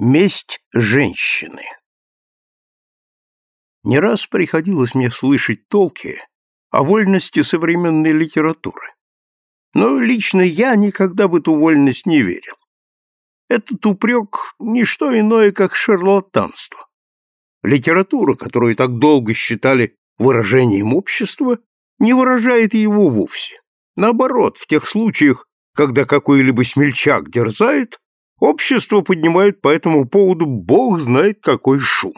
Месть женщины Не раз приходилось мне слышать толки о вольности современной литературы. Но лично я никогда в эту вольность не верил. Этот упрек – не что иное, как шарлатанство. Литература, которую так долго считали выражением общества, не выражает его вовсе. Наоборот, в тех случаях, когда какой-либо смельчак дерзает, общество поднимает по этому поводу бог знает какой шум.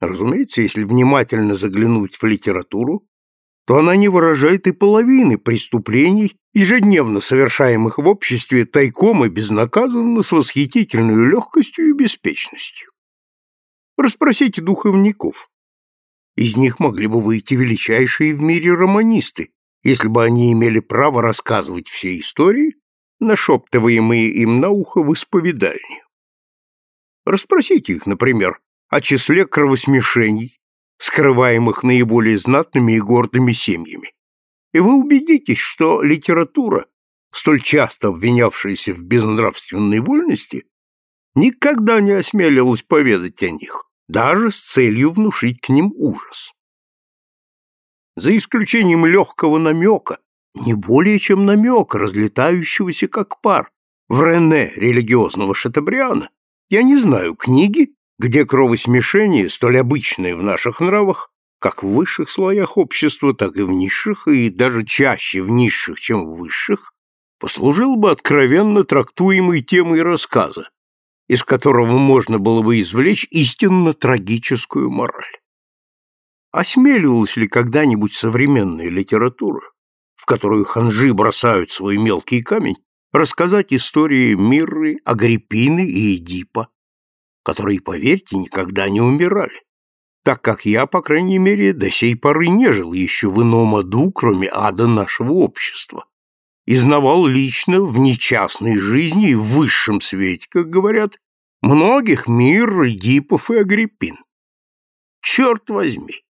Разумеется, если внимательно заглянуть в литературу, то она не выражает и половины преступлений, ежедневно совершаемых в обществе тайком и безнаказанно с восхитительной легкостью и беспечностью. Расспросите духовников. Из них могли бы выйти величайшие в мире романисты, если бы они имели право рассказывать все истории, нашептываемые им на ухо в исповедальне. Расспросите их, например, о числе кровосмешений, скрываемых наиболее знатными и гордыми семьями. И вы убедитесь, что литература, столь часто обвинявшаяся в безнравственной вольности, никогда не осмелилась поведать о них даже с целью внушить к ним ужас. За исключением легкого намека, не более чем намек, разлетающегося как пар, в Рене религиозного Шатабриана, я не знаю книги, где кровосмешение, столь обычное в наших нравах, как в высших слоях общества, так и в низших, и даже чаще в низших, чем в высших, послужил бы откровенно трактуемой темой рассказа, из которого можно было бы извлечь истинно трагическую мораль. Осмеливалась ли когда-нибудь современная литература, в которую ханжи бросают свой мелкий камень, рассказать истории Мирры, Агриппины и Эдипа, которые, поверьте, никогда не умирали, так как я, по крайней мере, до сей поры не жил еще в ином аду, кроме ада нашего общества, изнавал лично в нечастной жизни и в высшем свете, как говорят, многих мир, Эдипов и Агриппин. Черт возьми!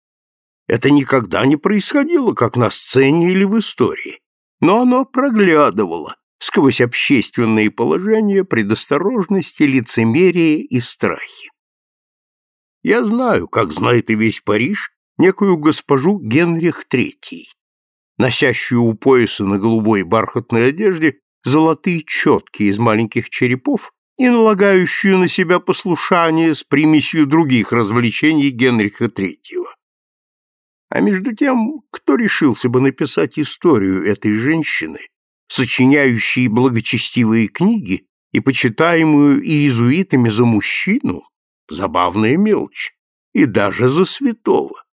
Это никогда не происходило, как на сцене или в истории, но оно проглядывало сквозь общественные положения, предосторожности, лицемерие и страхи. Я знаю, как знает и весь Париж, некую госпожу Генрих III, носящую у пояса на голубой бархатной одежде золотые четки из маленьких черепов и налагающую на себя послушание с примесью других развлечений Генриха III. А между тем, кто решился бы написать историю этой женщины, сочиняющей благочестивые книги и почитаемую иезуитами за мужчину, забавная мелочь, и даже за святого?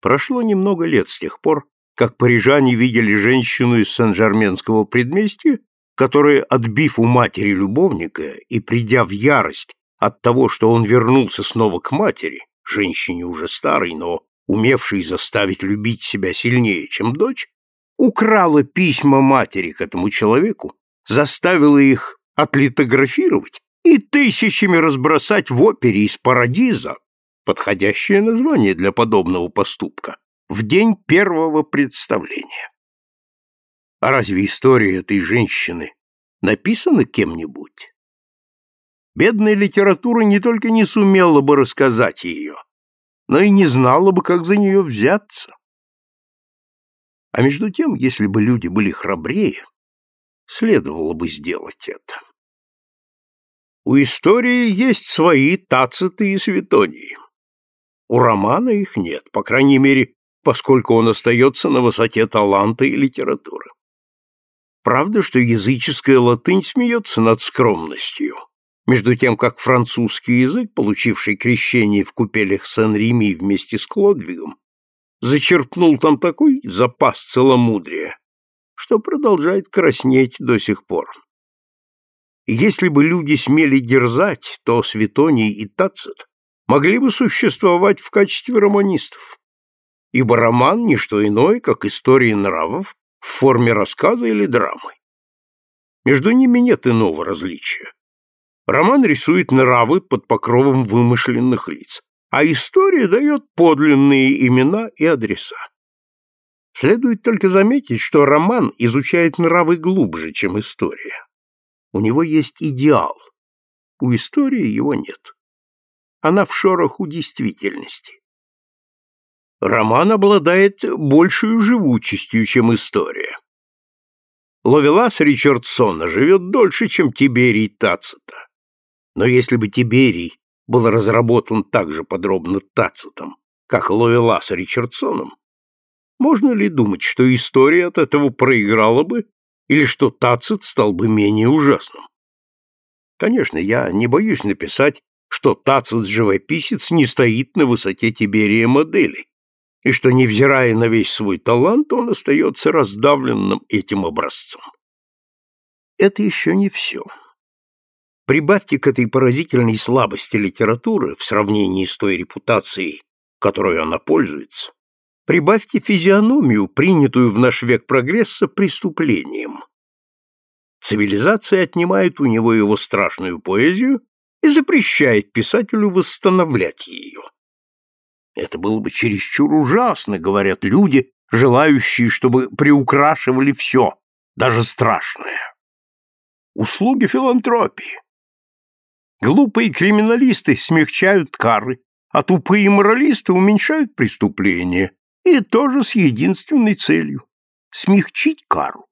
Прошло немного лет с тех пор, как парижане видели женщину из Сен-Жерменского предместья, которая, отбив у матери любовника и придя в ярость от того, что он вернулся снова к матери, женщине уже старой, но умевшей заставить любить себя сильнее, чем дочь, украла письма матери к этому человеку, заставила их отлитографировать и тысячами разбросать в опере из Парадиза, подходящее название для подобного поступка, в день первого представления. А разве история этой женщины написана кем-нибудь? Бедная литература не только не сумела бы рассказать ее, но и не знала бы, как за нее взяться. А между тем, если бы люди были храбрее, следовало бы сделать это. У истории есть свои тациты и светонии. У романа их нет, по крайней мере, поскольку он остается на высоте таланта и литературы. Правда, что языческая латынь смеется над скромностью, между тем как французский язык, получивший крещение в купелях Сен-Реми вместе с Клодвигом, зачерпнул там такой запас целомудрия, что продолжает краснеть до сих пор. Если бы люди смели дерзать, то Светоний и Тацит могли бы существовать в качестве романистов, ибо роман – не что иное, как история нравов в форме рассказа или драмы. Между ними нет иного различия. Роман рисует нравы под покровом вымышленных лиц, а история дает подлинные имена и адреса. Следует только заметить, что роман изучает нравы глубже, чем история. У него есть идеал, у истории его нет. Она в шороху действительности. Роман обладает большей живучестью, чем история. Ловелас Ричардсона живет дольше, чем Тиберий Тацита. Но если бы Тиберий был разработан так же подробно Тацитом, как Ловелас Ричардсоном, можно ли думать, что история от этого проиграла бы или что Тацит стал бы менее ужасным? Конечно, я не боюсь написать, что Тацит-живописец не стоит на высоте Тиберия модели, и что, невзирая на весь свой талант, он остается раздавленным этим образцом. Это еще не все. Прибавьте к этой поразительной слабости литературы в сравнении с той репутацией, которой она пользуется, прибавьте физиономию, принятую в наш век прогресса преступлением. Цивилизация отнимает у него его страшную поэзию и запрещает писателю восстановлять ее. Это было бы чересчур ужасно, говорят люди, желающие, чтобы приукрашивали все, даже страшное. Услуги филантропии. Глупые криминалисты смягчают кары, а тупые моралисты уменьшают преступления, и тоже с единственной целью – смягчить кару.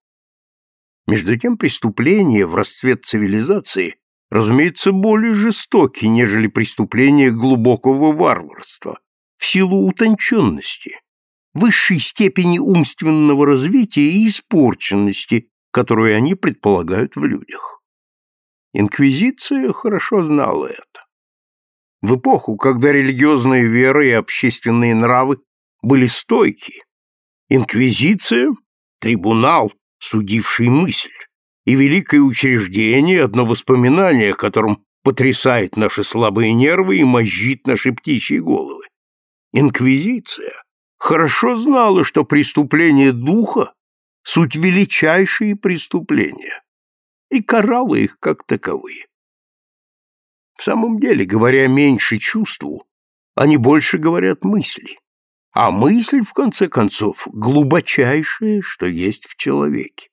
Между тем преступления в расцвет цивилизации, разумеется, более жестоки, нежели преступления глубокого варварства, в силу утонченности, высшей степени умственного развития и испорченности, которую они предполагают в людях. Инквизиция хорошо знала это. В эпоху, когда религиозная вера и общественные нравы были стойки, инквизиция – трибунал, судивший мысль, и великое учреждение, одно воспоминание, которым потрясает наши слабые нервы и мозжит наши птичьи головы. Инквизиция хорошо знала, что преступление духа – суть величайшие преступления, и карала их как таковые. В самом деле, говоря меньше чувству, они больше говорят мысли. А мысль, в конце концов, глубочайшее, что есть в человеке.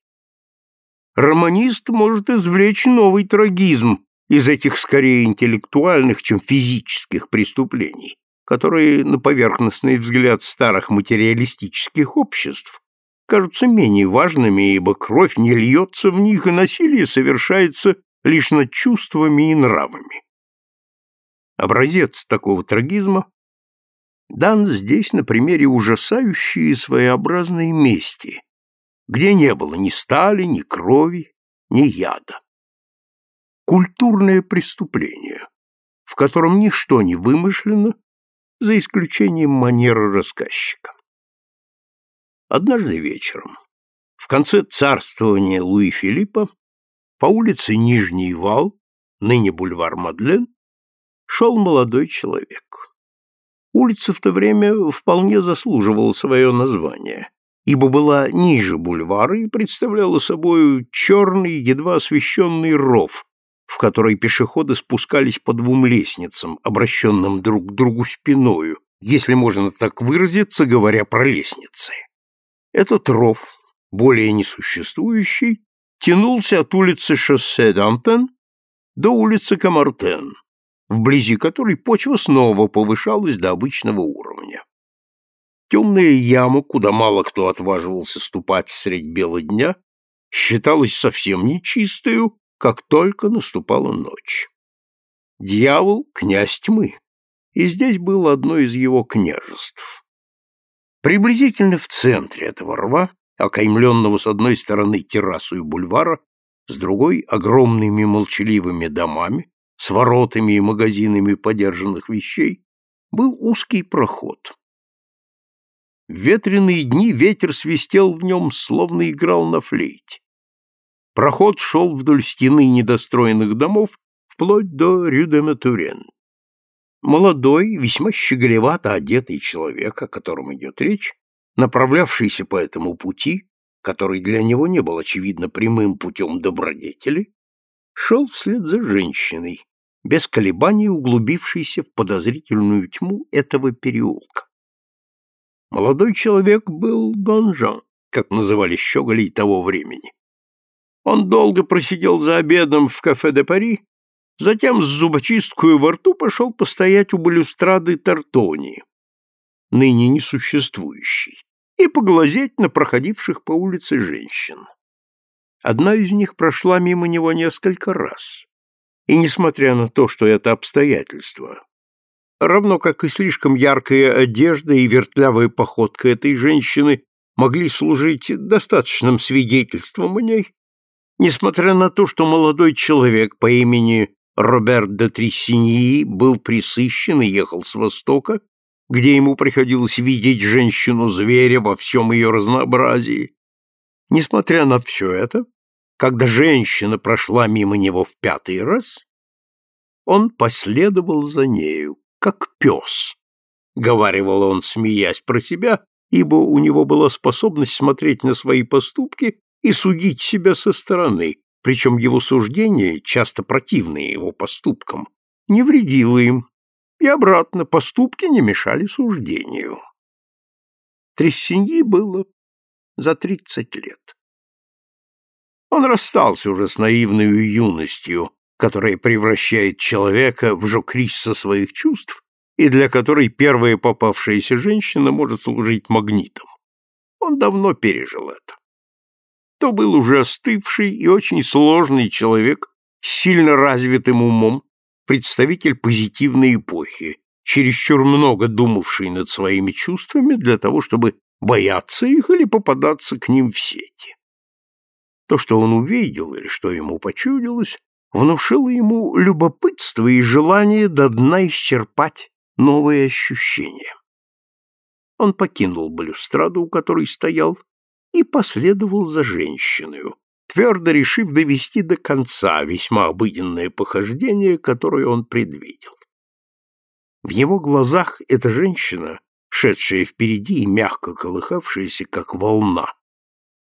Романист может извлечь новый трагизм из этих скорее интеллектуальных, чем физических преступлений, которые, на поверхностный взгляд старых материалистических обществ, кажутся менее важными, ибо кровь не льется в них, и насилие совершается лишь над чувствами и нравами. Образец такого трагизма дан здесь на примере ужасающей и своеобразной мести, где не было ни стали, ни крови, ни яда. Культурное преступление, в котором ничто не вымышлено, за исключением манеры рассказчика. Однажды вечером, в конце царствования Луи Филиппа, по улице Нижний Вал, ныне бульвар Мадлен, шел молодой человек. Улица в то время вполне заслуживала свое название, ибо была ниже бульвара и представляла собой черный, едва освещенный ров, в который пешеходы спускались по двум лестницам, обращенным друг к другу спиною, если можно так выразиться, говоря про лестницы. Этот ров, более несуществующий, тянулся от улицы шоссе Дантен до улицы Камартен, вблизи которой почва снова повышалась до обычного уровня. Темная яма, куда мало кто отваживался ступать средь бела дня, считалась совсем нечистою, как только наступала ночь. Дьявол — князь тьмы, и здесь было одно из его княжеств. Приблизительно в центре этого рва, окаймленного с одной стороны террасой бульвара, с другой — огромными молчаливыми домами, с воротами и магазинами подержанных вещей, был узкий проход. В ветреные дни ветер свистел в нем, словно играл на флейте. Проход шел вдоль стены недостроенных домов вплоть до Рю-де-Матурен. Молодой, весьма щеголевато одетый человек, о котором идет речь, направлявшийся по этому пути, который для него не был, очевидно, прямым путем добродетели, шел вслед за женщиной, без колебаний углубившейся в подозрительную тьму этого переулка. Молодой человек был Донжан, как называли щеголей того времени. Он долго просидел за обедом в кафе де Пари Затем с зубочисткой во рту пошел постоять у балюстрады Тартони, ныне несуществующей, и поглазеть на проходивших по улице женщин. Одна из них прошла мимо него несколько раз. И несмотря на то, что это обстоятельство, равно как и слишком яркая одежда и вертлявая походка этой женщины могли служить достаточным свидетельством о ней, несмотря на то, что молодой человек по имени Роберт де Триссиньи был присыщен и ехал с Востока, где ему приходилось видеть женщину-зверя во всем ее разнообразии. Несмотря на все это, когда женщина прошла мимо него в пятый раз, он последовал за нею, как пес, — говаривал он, смеясь про себя, ибо у него была способность смотреть на свои поступки и судить себя со стороны, причем его суждения, часто противные его поступкам, не вредило им, и обратно поступки не мешали суждению. Трессиньи было за тридцать лет. Он расстался уже с наивной юностью, которая превращает человека в жокрисса своих чувств и для которой первая попавшаяся женщина может служить магнитом. Он давно пережил это. То был уже остывший и очень сложный человек с сильно развитым умом, представитель позитивной эпохи, чересчур много думавший над своими чувствами для того, чтобы бояться их или попадаться к ним в сети. То, что он увидел или что ему почудилось, внушило ему любопытство и желание до дна исчерпать новые ощущения. Он покинул балюстраду, у которой стоял, и последовал за женщиной, твердо решив довести до конца весьма обыденное похождение, которое он предвидел. В его глазах эта женщина, шедшая впереди и мягко колыхавшаяся, как волна,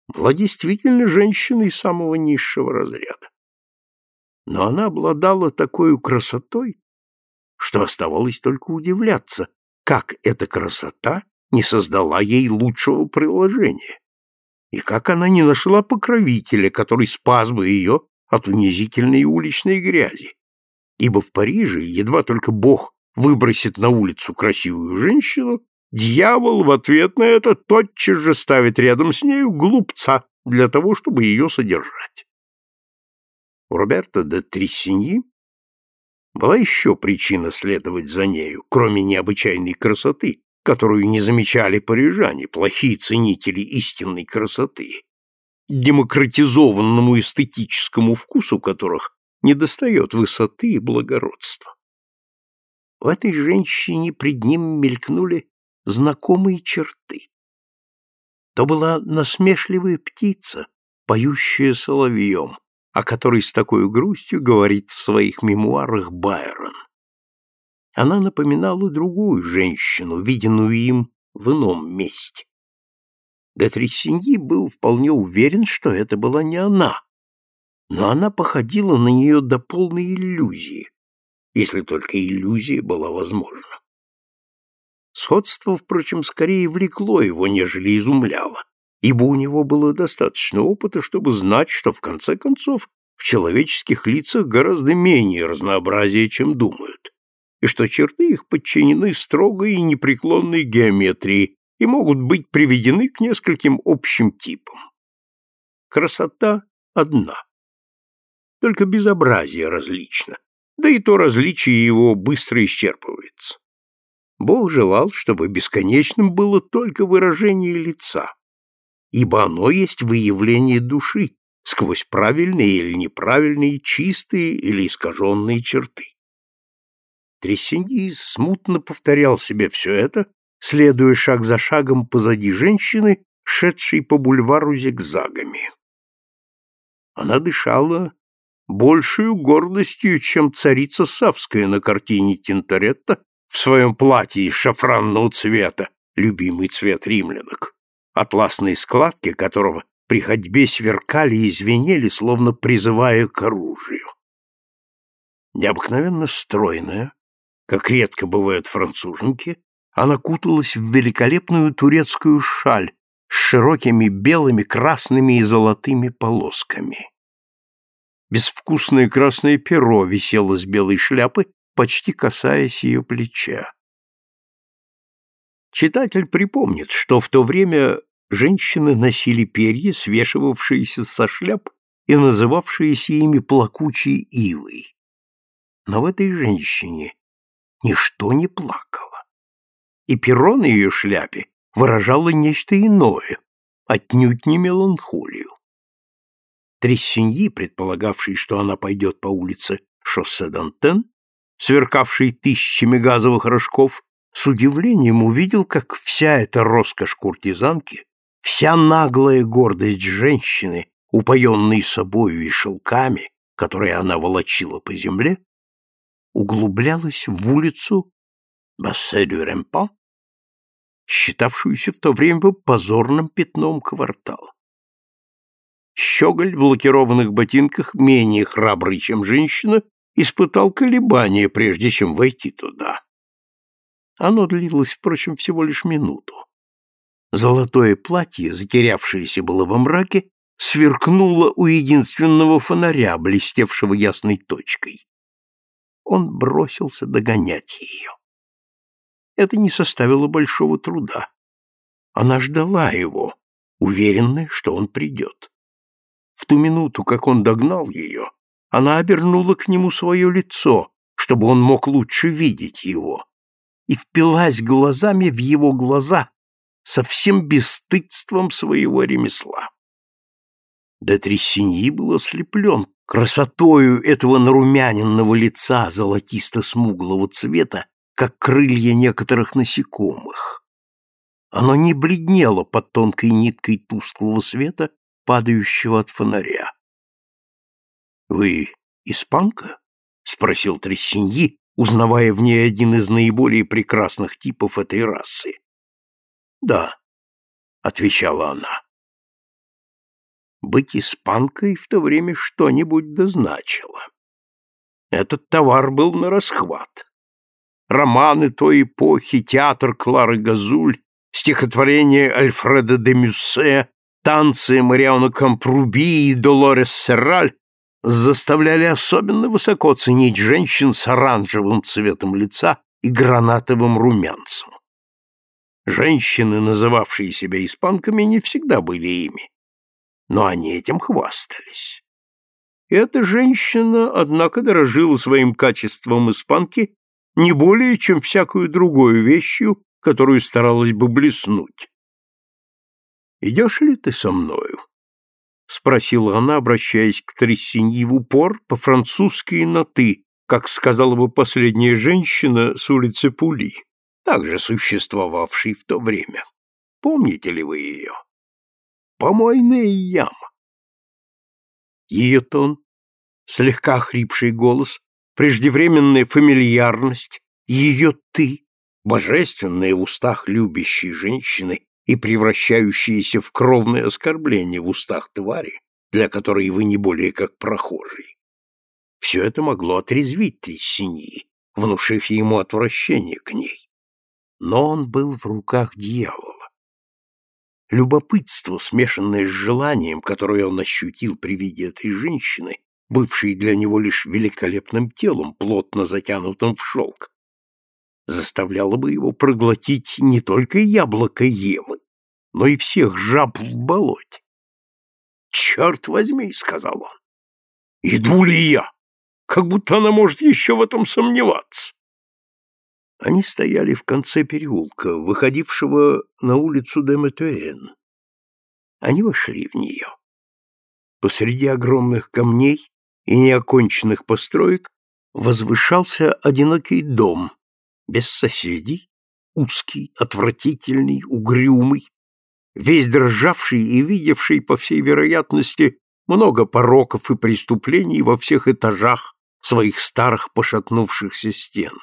была действительно женщиной самого низшего разряда. Но она обладала такой красотой, что оставалось только удивляться, как эта красота не создала ей лучшего приложения, и как она не нашла покровителя, который спас бы ее от унизительной уличной грязи. Ибо в Париже едва только Бог выбросит на улицу красивую женщину, дьявол в ответ на это тотчас же ставит рядом с нею глупца для того, чтобы ее содержать. У Роберта де Триссиньи была еще причина следовать за нею, кроме необычайной красоты, которую не замечали парижане, плохие ценители истинной красоты, демократизованному эстетическому вкусу которых недостает высоты и благородства. В этой женщине пред ним мелькнули знакомые черты. То была насмешливая птица, поющая соловьем, о которой с такой грустью говорит в своих мемуарах Байрон. Она напоминала другую женщину, виденную им в ином месте. Де Тресиньи был вполне уверен, что это была не она, но она походила на нее до полной иллюзии, если только иллюзия была возможна. Сходство, впрочем, скорее влекло его, нежели изумляло ибо у него было достаточно опыта, чтобы знать, что, в конце концов, в человеческих лицах гораздо менее разнообразия, чем думают, и что черты их подчинены строгой и непреклонной геометрии и могут быть приведены к нескольким общим типам. Красота одна. Только безобразие различно, да и то различие его быстро исчерпывается. Бог желал, чтобы бесконечным было только выражение лица, ибо оно есть выявление души сквозь правильные или неправильные, чистые или искаженные черты. Тресиньи смутно повторял себе все это, следуя шаг за шагом позади женщины, шедшей по бульвару зигзагами. Она дышала большую гордостью, чем царица Савская на картине Тинторетто в своем платье из шафранного цвета, любимый цвет римлянок атласные складки которого при ходьбе сверкали и звенели, словно призывая к оружию. Необыкновенно стройная, как редко бывают француженки, она куталась в великолепную турецкую шаль с широкими белыми, красными и золотыми полосками. Безвкусное красное перо висело с белой шляпы, почти касаясь ее плеча. Читатель припомнит, что в то время женщины носили перья, свешивавшиеся со шляп и называвшиеся ими плакучей ивой. Но в этой женщине ничто не плакало. И перо на ее шляпе выражало нечто иное, отнюдь не меланхолию. Трессиньи, предполагавший, что она пойдет по улице шоссе Дантен, сверкавшей тысячами газовых рожков, с удивлением увидел, как вся эта роскошь куртизанки, вся наглая гордость женщины, упоенной собою и шелками, которые она волочила по земле, углублялась в улицу Бассе-дю-Ремпан, считавшуюся в то время позорным пятном квартала. Щеголь в лакированных ботинках, менее храбрый, чем женщина, испытал колебания, прежде чем войти туда. Оно длилось, впрочем, всего лишь минуту. Золотое платье, затерявшееся было во мраке, сверкнуло у единственного фонаря, блестевшего ясной точкой. Он бросился догонять ее. Это не составило большого труда. Она ждала его, уверенная, что он придет. В ту минуту, как он догнал ее, она обернула к нему свое лицо, чтобы он мог лучше видеть его, и впилась глазами в его глаза со всем бесстыдством своего ремесла. Де Трессиньи был ослеплен красотою этого нарумяненного лица золотисто-смуглого цвета, как крылья некоторых насекомых. Оно не бледнело под тонкой ниткой тусклого света, падающего от фонаря. «Вы испанка?» — спросил Трессиньи, узнавая в ней один из наиболее прекрасных типов этой расы. «Да», — отвечала она. Быть испанкой в то время что-нибудь дозначило. Этот товар был на расхват. Романы той эпохи, театр Клары Газуль, стихотворения Альфреда де Мюссе, танцы Мариона Кампруби и Долорес Серраль заставляли особенно высоко ценить женщин с оранжевым цветом лица и гранатовым румянцем. Женщины, называвшие себя испанками, не всегда были ими, но они этим хвастались. Эта женщина, однако, дорожила своим качеством испанки не более, чем всякую другую вещью, которую старалась бы блеснуть. «Идешь ли ты со мною?» — спросила она, обращаясь к Трессиньи в упор, по-французски на «ты», как сказала бы последняя женщина с улицы Пули, также существовавшей в то время. Помните ли вы ее? Помойная яма. Ее тон, слегка хрипший голос, преждевременная фамильярность, ее «ты», божественная в устах любящей женщины и превращающиеся в кровное оскорбление в устах твари, для которой вы не более как прохожий. Все это могло отрезвить Трессиньи, внушив ему отвращение к ней. Но он был в руках дьявола. Любопытство, смешанное с желанием, которое он ощутил при виде этой женщины, бывшей для него лишь великолепным телом, плотно затянутым в шелк, заставляло бы его проглотить не только яблоко Евы, но и всех жаб в болоте. «Черт возьми!» — сказал он. «Иду ли я? Как будто она может еще в этом сомневаться!» Они стояли в конце переулка, выходившего на улицу Деметуэн. Они вошли в нее. Посреди огромных камней и неоконченных построек возвышался одинокий дом, без соседей, узкий, отвратительный, угрюмый, весь дрожавший и видевший, по всей вероятности, много пороков и преступлений во всех этажах своих старых пошатнувшихся стен.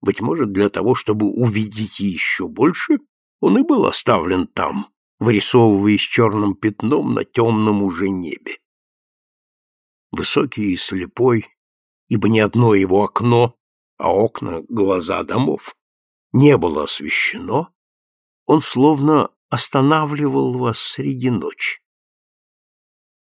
Быть может, для того, чтобы увидеть еще больше, он и был оставлен там, вырисовываясь черным пятном на темном уже небе. Высокий и слепой, ибо ни одно его окно а окна — глаза домов, не было освещено, он словно останавливал вас среди ночи.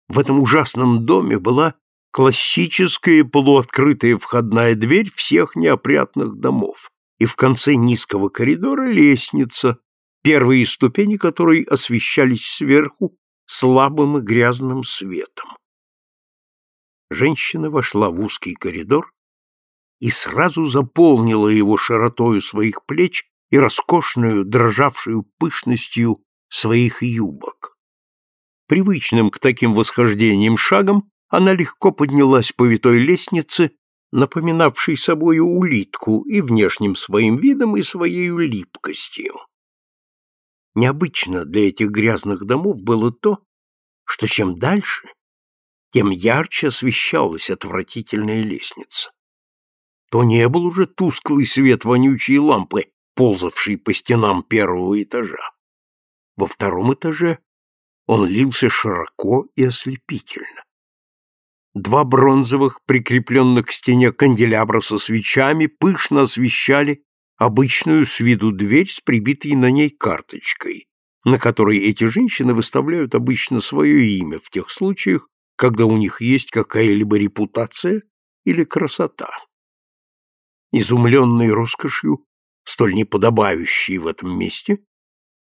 В этом ужасном доме была классическая полуоткрытая входная дверь всех неопрятных домов, и в конце низкого коридора лестница, первые ступени которой освещались сверху слабым и грязным светом. Женщина вошла в узкий коридор и сразу заполнила его широтою своих плеч и роскошную, дрожавшую пышностью своих юбок. Привычным к таким восхождениям шагом она легко поднялась по витой лестнице, напоминавшей собою улитку и внешним своим видом, и своей липкостью. Необычно для этих грязных домов было то, что чем дальше, тем ярче освещалась отвратительная лестница. То не был уже тусклый свет вонючей лампы, ползавший по стенам первого этажа. Во втором этаже он лился широко и ослепительно. Два бронзовых, прикрепленных к стене канделябра со свечами, пышно освещали обычную с виду дверь с прибитой на ней карточкой, на которой эти женщины выставляют обычно свое имя в тех случаях, когда у них есть какая-либо репутация или красота. Изумленный роскошью, столь неподобающей в этом месте,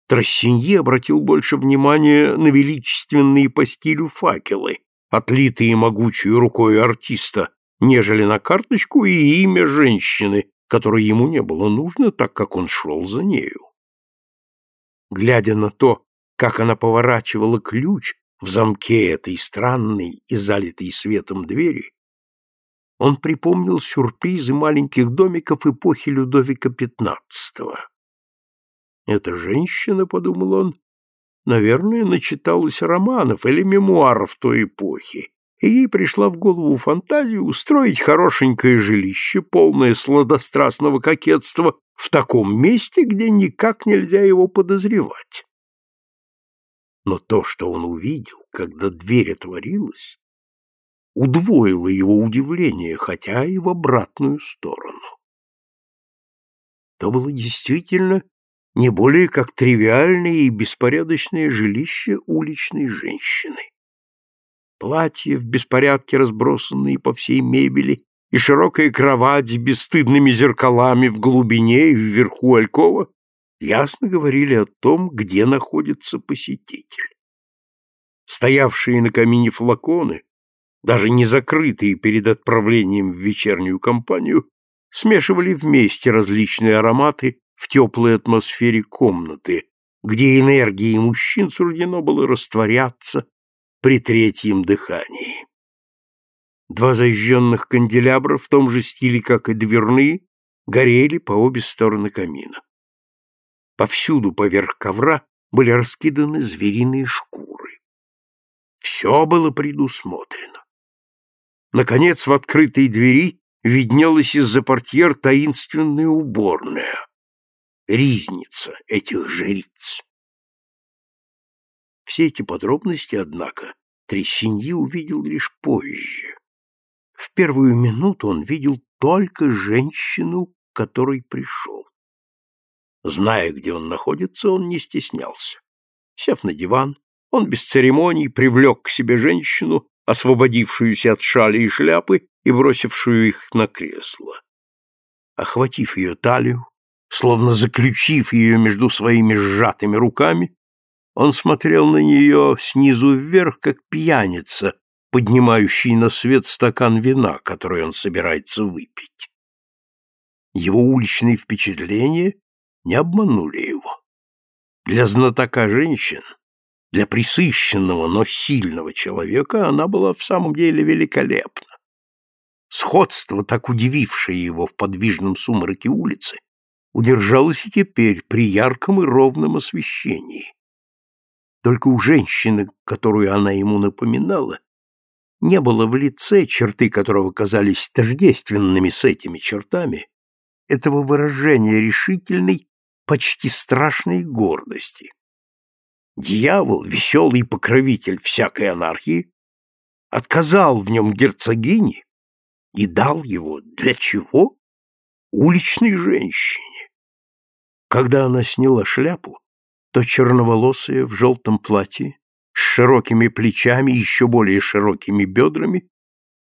Трассиньи обратил больше внимания на величественные по стилю факелы, отлитые могучей рукой артиста, нежели на карточку и имя женщины, которое ему не было нужно, так как он шел за нею. Глядя на то, как она поворачивала ключ в замке этой странной и залитой светом двери, он припомнил сюрпризы маленьких домиков эпохи Людовика XV. «Эта женщина, — подумал он, — наверное, начиталась романов или мемуаров той эпохи, и ей пришла в голову фантазия устроить хорошенькое жилище, полное сладострастного кокетства, в таком месте, где никак нельзя его подозревать. Но то, что он увидел, когда дверь отворилась, удвоило его удивление, хотя и в обратную сторону. То было действительно не более как тривиальное и беспорядочное жилище уличной женщины. Платья в беспорядке, разбросанные по всей мебели, и широкая кровать с бесстыдными зеркалами в глубине и вверху алькова ясно говорили о том, где находится посетитель. Стоявшие на камине флаконы, даже не закрытые перед отправлением в вечернюю компанию, смешивали вместе различные ароматы в теплой атмосфере комнаты, где энергии мужчин суждено было растворяться при третьем дыхании. Два зажженных канделябра в том же стиле, как и дверные, горели по обе стороны камина. Повсюду поверх ковра были раскиданы звериные шкуры. Все было предусмотрено. Наконец, в открытой двери виднелась из-за портьер таинственная уборная, ризница этих жриц. Все эти подробности, однако, Трессиньи увидел лишь позже. В первую минуту он видел только женщину, к которой пришел. Зная, где он находится, он не стеснялся. Сев на диван, он без церемоний привлек к себе женщину, освободившуюся от шали и шляпы и бросившую их на кресло. Охватив ее талию, словно заключив ее между своими сжатыми руками, он смотрел на нее снизу вверх, как пьяница, поднимающий на свет стакан вина, который он собирается выпить. Его уличные впечатления не обманули его. Для знатока женщин, для присыщенного, но сильного человека она была в самом деле великолепна. Сходство, так удивившее его в подвижном сумраке улицы, удержалось и теперь при ярком и ровном освещении. Только у женщины, которую она ему напоминала, не было в лице, черты которого казались тождественными с этими чертами, этого выражения решительной, почти страшной гордости. Дьявол, веселый покровитель всякой анархии, отказал в нем герцогине и дал его для чего? Уличной женщине. Когда она сняла шляпу, то черноволосая в желтом платье, с широкими плечами и еще более широкими бедрами,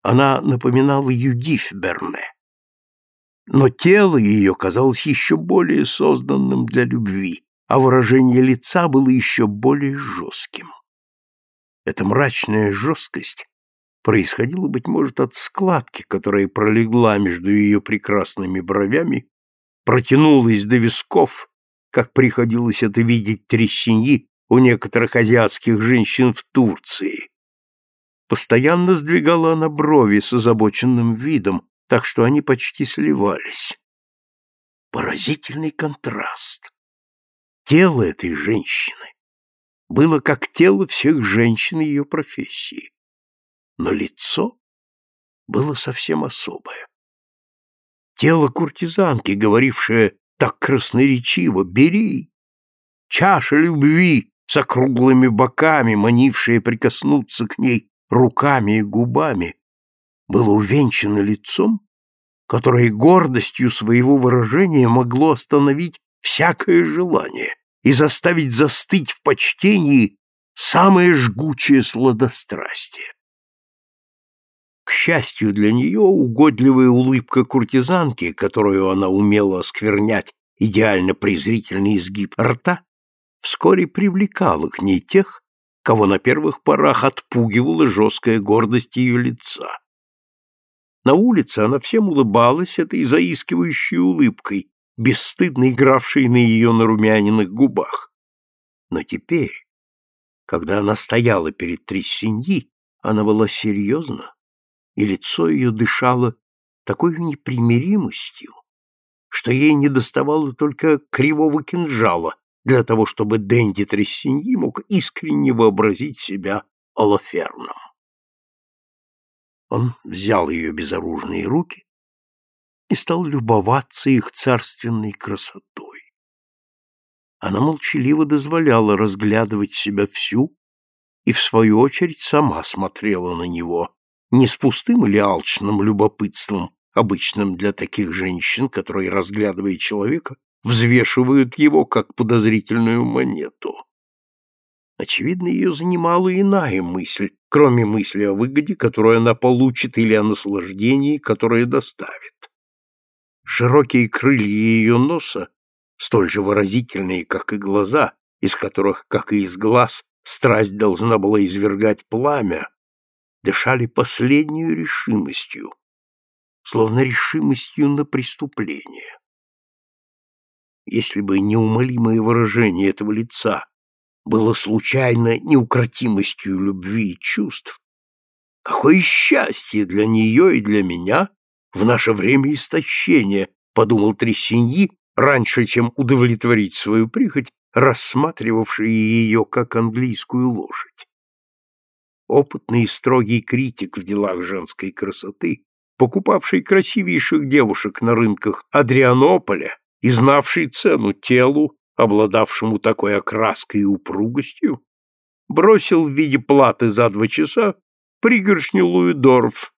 Она напоминала Юдиф Берне. Но тело ее казалось еще более созданным для любви, а выражение лица было еще более жестким. Эта мрачная жесткость происходила, быть может, от складки, которая пролегла между ее прекрасными бровями, протянулась до висков, как приходилось это видеть трясиньи у некоторых азиатских женщин в Турции. Постоянно сдвигала она брови с озабоченным видом, так что они почти сливались. Поразительный контраст. Тело этой женщины было как тело всех женщин ее профессии, но лицо было совсем особое. Тело куртизанки, говорившее так красноречиво «бери», чаша любви с округлыми боками, манившая прикоснуться к ней руками и губами, было увенчано лицом, которое гордостью своего выражения могло остановить всякое желание и заставить застыть в почтении самое жгучее сладострастие. Счастью для нее, угодливая улыбка куртизанки, которую она умела осквернять идеально презрительный изгиб рта, вскоре привлекала к ней тех, кого на первых порах отпугивала жесткая гордость ее лица. На улице она всем улыбалась этой заискивающей улыбкой, бесстыдно игравшей на ее нарумяненных губах. Но теперь, когда она стояла перед Трессиньи, она была серьезна, и лицо ее дышало такой непримиримостью, что ей не доставало только кривого кинжала для того, чтобы Дэнди Трессиньи мог искренне вообразить себя Олаферном. Он взял ее безоружные руки и стал любоваться их царственной красотой. Она молчаливо дозволяла разглядывать себя всю и, в свою очередь, сама смотрела на него, не с пустым или алчным любопытством, обычным для таких женщин, которые, разглядывая человека, взвешивают его как подозрительную монету. Очевидно, ее занимала иная мысль, кроме мысли о выгоде, которую она получит, или о наслаждении, которое доставит. Широкие крылья ее носа, столь же выразительные, как и глаза, из которых, как и из глаз, страсть должна была извергать пламя, дышали последнюю решимостью, словно решимостью на преступление. Если бы неумолимое выражение этого лица было случайно неукротимостью любви и чувств, какое счастье для нее и для меня в наше время истощения, подумал Трессиньи, раньше, чем удовлетворить свою прихоть, рассматривавший ее как английскую лошадь. Опытный и строгий критик в делах женской красоты, покупавший красивейших девушек на рынках Адрианополя и знавший цену телу, обладавшему такой окраской и упругостью, бросил в виде платы за два часа пригоршню Луидорф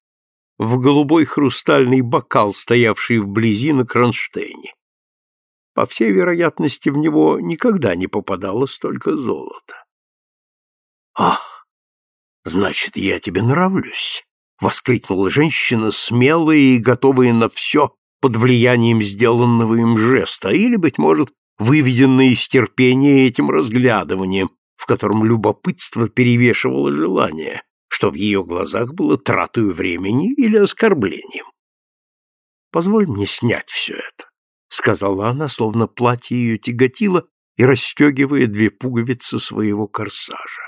в голубой хрустальный бокал, стоявший вблизи на кронштейне. По всей вероятности, в него никогда не попадало столько золота. «Ах, значит, я тебе нравлюсь!» — воскликнула женщина, смелая и готовая на все под влиянием сделанного им жеста, или, быть может, выведенная из терпения этим разглядыванием, в котором любопытство перевешивало желание, что в ее глазах было тратой времени или оскорблением. «Позволь мне снять все это», — сказала она, словно платье ее тяготило и расстегивая две пуговицы своего корсажа.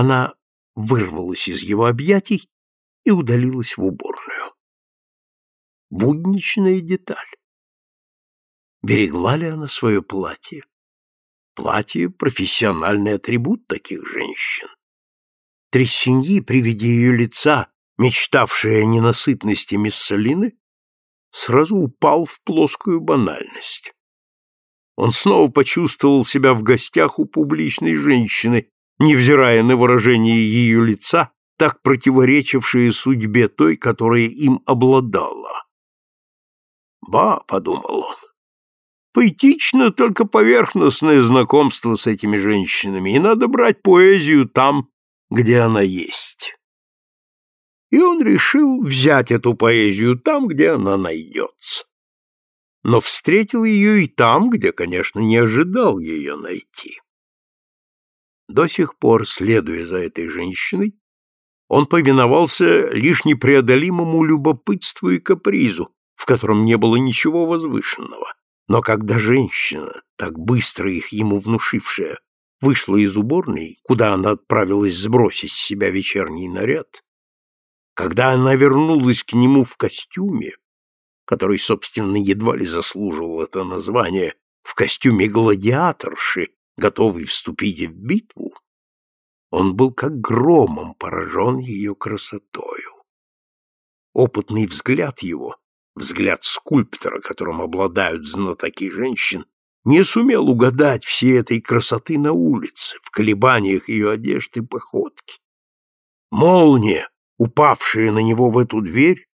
Она вырвалась из его объятий и удалилась в уборную. Будничная деталь. Берегла ли она свое платье? Платье — профессиональный атрибут таких женщин. Трессиньи при виде ее лица, мечтавшая о ненасытности Миссалины, сразу упал в плоскую банальность. Он снова почувствовал себя в гостях у публичной женщины, невзирая на выражение ее лица, так противоречившее судьбе той, которая им обладала. «Ба», — подумал он, — «поэтично только поверхностное знакомство с этими женщинами, и надо брать поэзию там, где она есть. и он решил взять эту поэзию там, где она найдется. Но встретил ее и там, где, конечно, не ожидал ее найти. До сих пор, следуя за этой женщиной, он повиновался лишь непреодолимому любопытству и капризу, в котором не было ничего возвышенного. Но когда женщина, так быстро их ему внушившая, вышла из уборной, куда она отправилась сбросить с себя вечерний наряд, когда она вернулась к нему в костюме, который, собственно, едва ли заслуживал это название, в костюме гладиаторши, готовый вступить в битву, он был как громом поражен ее красотою. Опытный взгляд его, взгляд скульптора, которым обладают знатоки женщин, не сумел угадать всей этой красоты на улице, в колебаниях ее одежды и походки. Молния, упавшая на него в эту дверь,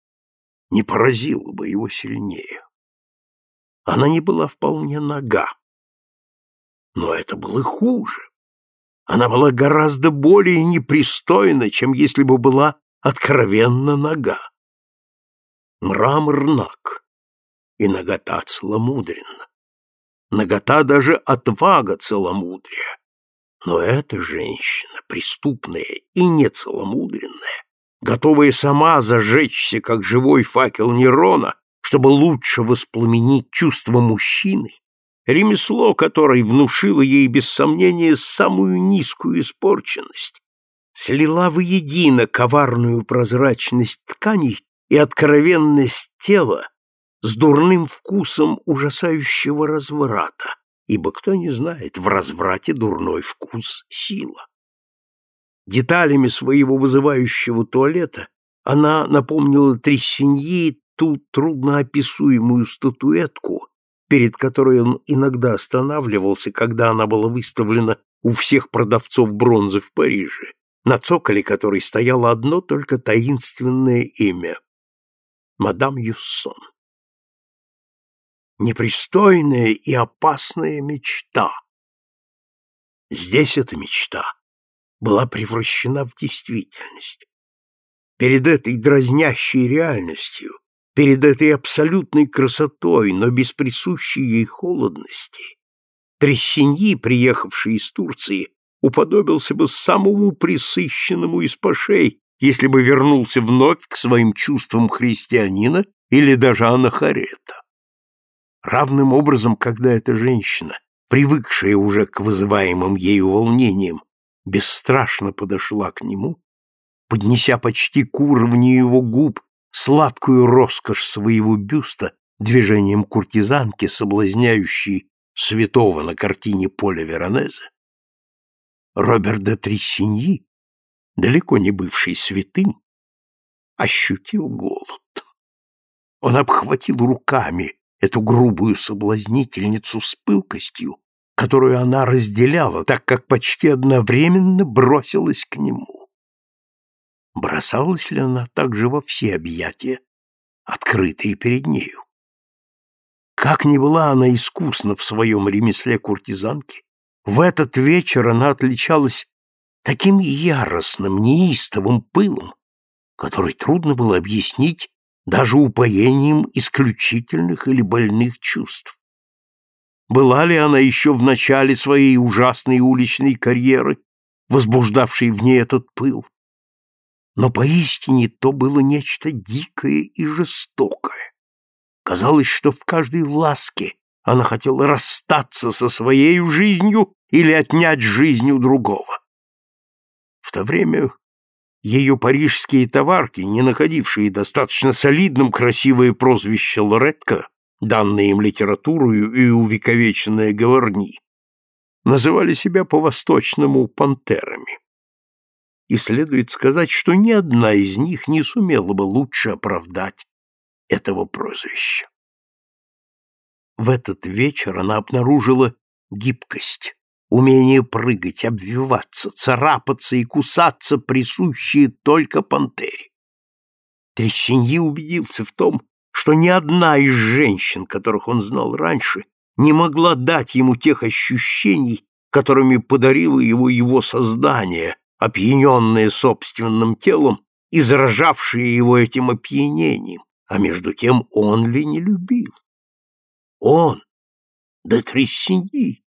не поразила бы его сильнее. Она не была вполне нога. Но это было хуже. Она была гораздо более непристойна, чем если бы была откровенно нога. Мрамор наг, и нагота целомудренна. Нагота даже отвага целомудрия. Но эта женщина, преступная и нецеломудренная, готовая сама зажечься, как живой факел Нерона, чтобы лучше воспламенить чувство мужчины, ремесло которой внушило ей без сомнения самую низкую испорченность, слила воедино коварную прозрачность тканей и откровенность тела с дурным вкусом ужасающего разврата, ибо кто не знает, в разврате дурной вкус — сила. Деталями своего вызывающего туалета она напомнила Трессиньи ту трудноописуемую статуэтку, перед которой он иногда останавливался, когда она была выставлена у всех продавцов бронзы в Париже, на цоколе которой стояло одно только таинственное имя — мадам Юссон. Непристойная и опасная мечта. Здесь эта мечта была превращена в действительность. Перед этой дразнящей реальностью перед этой абсолютной красотой, но без присущей ей холодности, Трессиньи, приехавший из Турции, уподобился бы самому присыщенному из пашей, если бы вернулся вновь к своим чувствам христианина или даже анахарета. Равным образом, когда эта женщина, привыкшая уже к вызываемым ею волнениям, бесстрашно подошла к нему, поднеся почти к уровню его губ сладкую роскошь своего бюста движением куртизанки, соблазняющей святого на картине Поля Веронезе, Роберт де Триссиньи, далеко не бывший святым, ощутил голод. Он обхватил руками эту грубую соблазнительницу с пылкостью, которую она разделяла, так как почти одновременно бросилась к нему. Бросалась ли она также во все объятия, открытые перед нею? Как ни была она искусна в своем ремесле куртизанки, в этот вечер она отличалась таким яростным, неистовым пылом, который трудно было объяснить даже упоением исключительных или больных чувств. Была ли она еще в начале своей ужасной уличной карьеры, возбуждавшей в ней этот пыл? Но поистине то было нечто дикое и жестокое. Казалось, что в каждой ласке она хотела расстаться со своей жизнью или отнять жизнь у другого. В то время ее парижские товарки, не находившие достаточно солидным красивое прозвище Лоретка, данное им литературою и увековеченное Говорни, называли себя по-восточному пантерами и следует сказать, что ни одна из них не сумела бы лучше оправдать этого прозвища. В этот вечер она обнаружила гибкость, умение прыгать, обвиваться, царапаться и кусаться, присущие только пантере. Трещиньи убедился в том, что ни одна из женщин, которых он знал раньше, не могла дать ему тех ощущений, которыми подарило его его создание, опьяненное собственным телом и заражавшие его этим опьянением, а между тем он ли не любил? Он, да Трессиньи.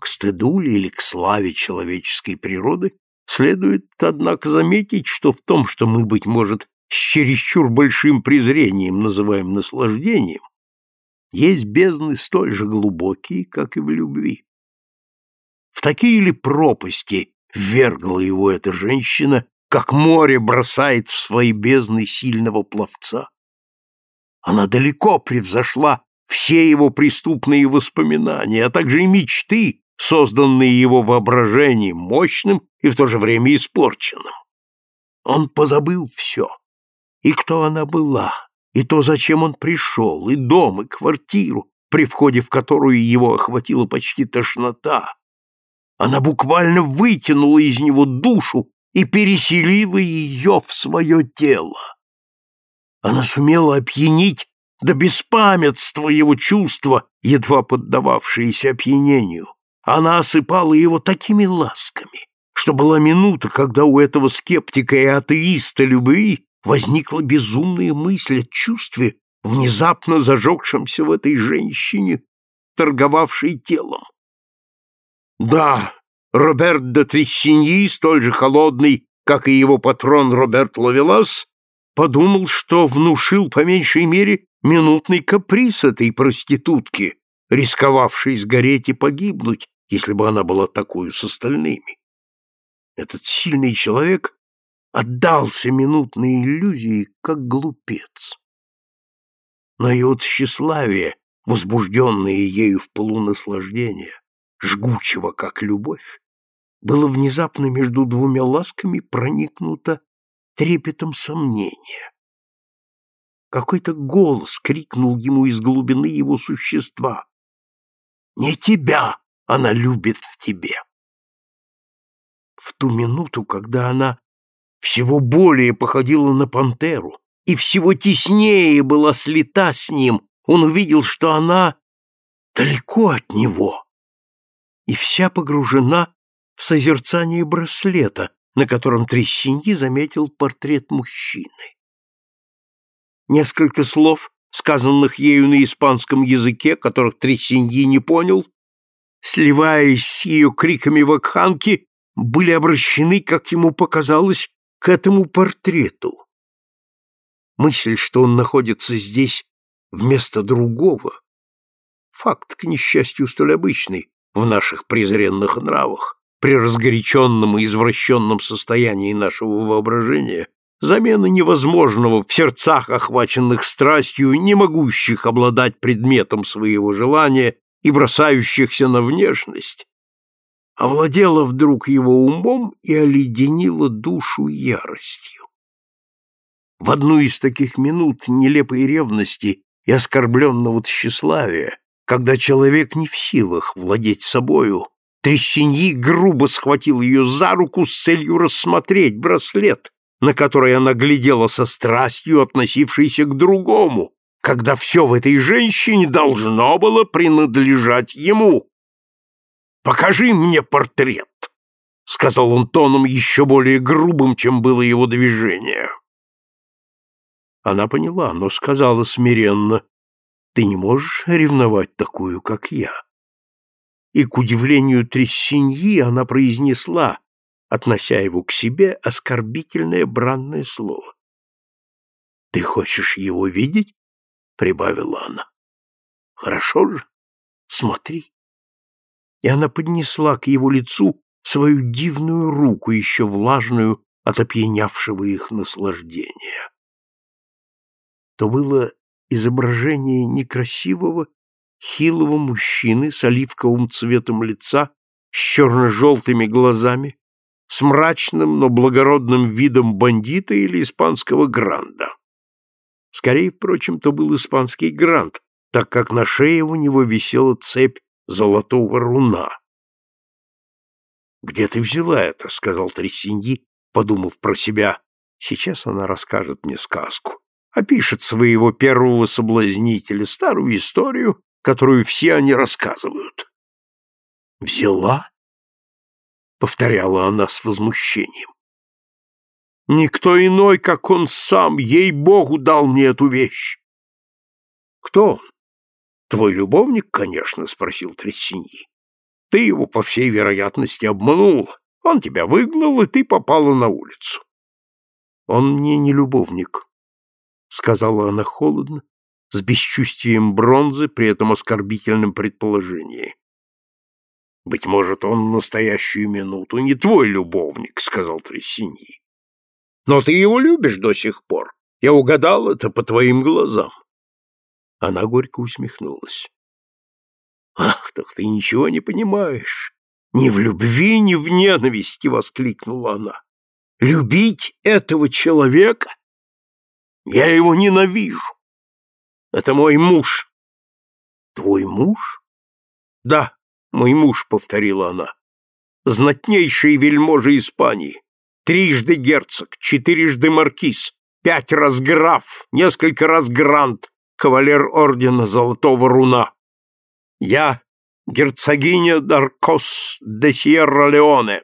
К стыду ли или к славе человеческой природы следует, однако, заметить, что в том, что мы, быть может, с чересчур большим презрением называем наслаждением, есть бездны столь же глубокие, как и в любви. В такие ли пропасти ввергла его эта женщина, как море бросает в свои бездны сильного пловца? Она далеко превзошла все его преступные воспоминания, а также и мечты, созданные его воображением, мощным и в то же время испорченным. Он позабыл все. И кто она была, и то, зачем он пришел, и дом, и квартиру, при входе в которую его охватила почти тошнота. Она буквально вытянула из него душу и переселила ее в свое тело. Она сумела опьянить до беспамятства его чувства, едва поддававшиеся опьянению. Она осыпала его такими ласками, что была минута, когда у этого скептика и атеиста любви возникла безумная мысль о чувстве, внезапно зажегшемся в этой женщине, торговавшей телом. Да, Роберт де Трессиньи, столь же холодный, как и его патрон Роберт Лавелас, подумал, что внушил по меньшей мере минутный каприз этой проститутки, рисковавшей сгореть и погибнуть, если бы она была такой с остальными. Этот сильный человек отдался минутной иллюзии, как глупец. Но его тщеславие, возбужденное ею в полунаслаждения, жгучего, как любовь, было внезапно между двумя ласками проникнуто трепетом сомнения. Какой-то голос крикнул ему из глубины его существа. «Не тебя она любит в тебе!» В ту минуту, когда она всего более походила на пантеру и всего теснее была слита с ним, он увидел, что она далеко от него и вся погружена в созерцание браслета, на котором Трессиньи заметил портрет мужчины. Несколько слов, сказанных ею на испанском языке, которых Трессиньи не понял, сливаясь с ее криками вакханки, были обращены, как ему показалось, к этому портрету. Мысль, что он находится здесь вместо другого, факт, к несчастью, столь обычный в наших презренных нравах, при разгоряченном и извращенном состоянии нашего воображения, замена невозможного в сердцах, охваченных страстью, не могущих обладать предметом своего желания и бросающихся на внешность, овладела вдруг его умом и оледенила душу яростью. В одну из таких минут нелепой ревности и оскорбленного тщеславия, когда человек не в силах владеть собою, Трещиньи грубо схватил ее за руку с целью рассмотреть браслет, на который она глядела со страстью, относившейся к другому, когда все в этой женщине должно было принадлежать ему. «Покажи мне портрет», — сказал он тоном еще более грубым, чем было его движение. Она поняла, но сказала смиренно, «Ты не можешь ревновать такую, как я». И, к удивлению Трессиньи, она произнесла, относя его к себе, оскорбительное бранное слово. «Ты хочешь его видеть?» — прибавила она. «Хорошо же, смотри» и она поднесла к его лицу свою дивную руку, еще влажную от опьянявшего их наслаждения. То было изображение некрасивого, хилого мужчины с оливковым цветом лица, с черно-желтыми глазами, с мрачным, но благородным видом бандита или испанского гранда. Скорее, впрочем, то был испанский гранд, так как на шее у него висела цепь золотого руна. «Где ты взяла это?» — сказал Тресиньи, подумав про себя. «Сейчас она расскажет мне сказку. Опишет своего первого соблазнителя, старую историю, которую все они рассказывают». «Взяла?» — повторяла она с возмущением. Никто иной, как он сам, ей-богу, дал мне эту вещь. Кто? Твой любовник, конечно, спросил Трессиньи. Ты его, по всей вероятности, обманул. Он тебя выгнал, и ты попала на улицу. Он мне не любовник, сказала она холодно, с бесчувствием бронзы при этом оскорбительном предположении. Быть может, он в настоящую минуту не твой любовник, сказал Трессиньи. Но ты его любишь до сих пор. Я угадал это по твоим глазам. Она горько усмехнулась. Ах, так ты ничего не понимаешь. Ни в любви, ни в ненависти, воскликнула она. Любить этого человека? Я его ненавижу. Это мой муж. Твой муж? Да, мой муж, повторила она. Знатнейший вельможа Испании трижды герцог, четырежды маркиз, пять раз граф, несколько раз грант, кавалер ордена Золотого Руна. Я герцогиня Даркос де Сьерра-Леоне.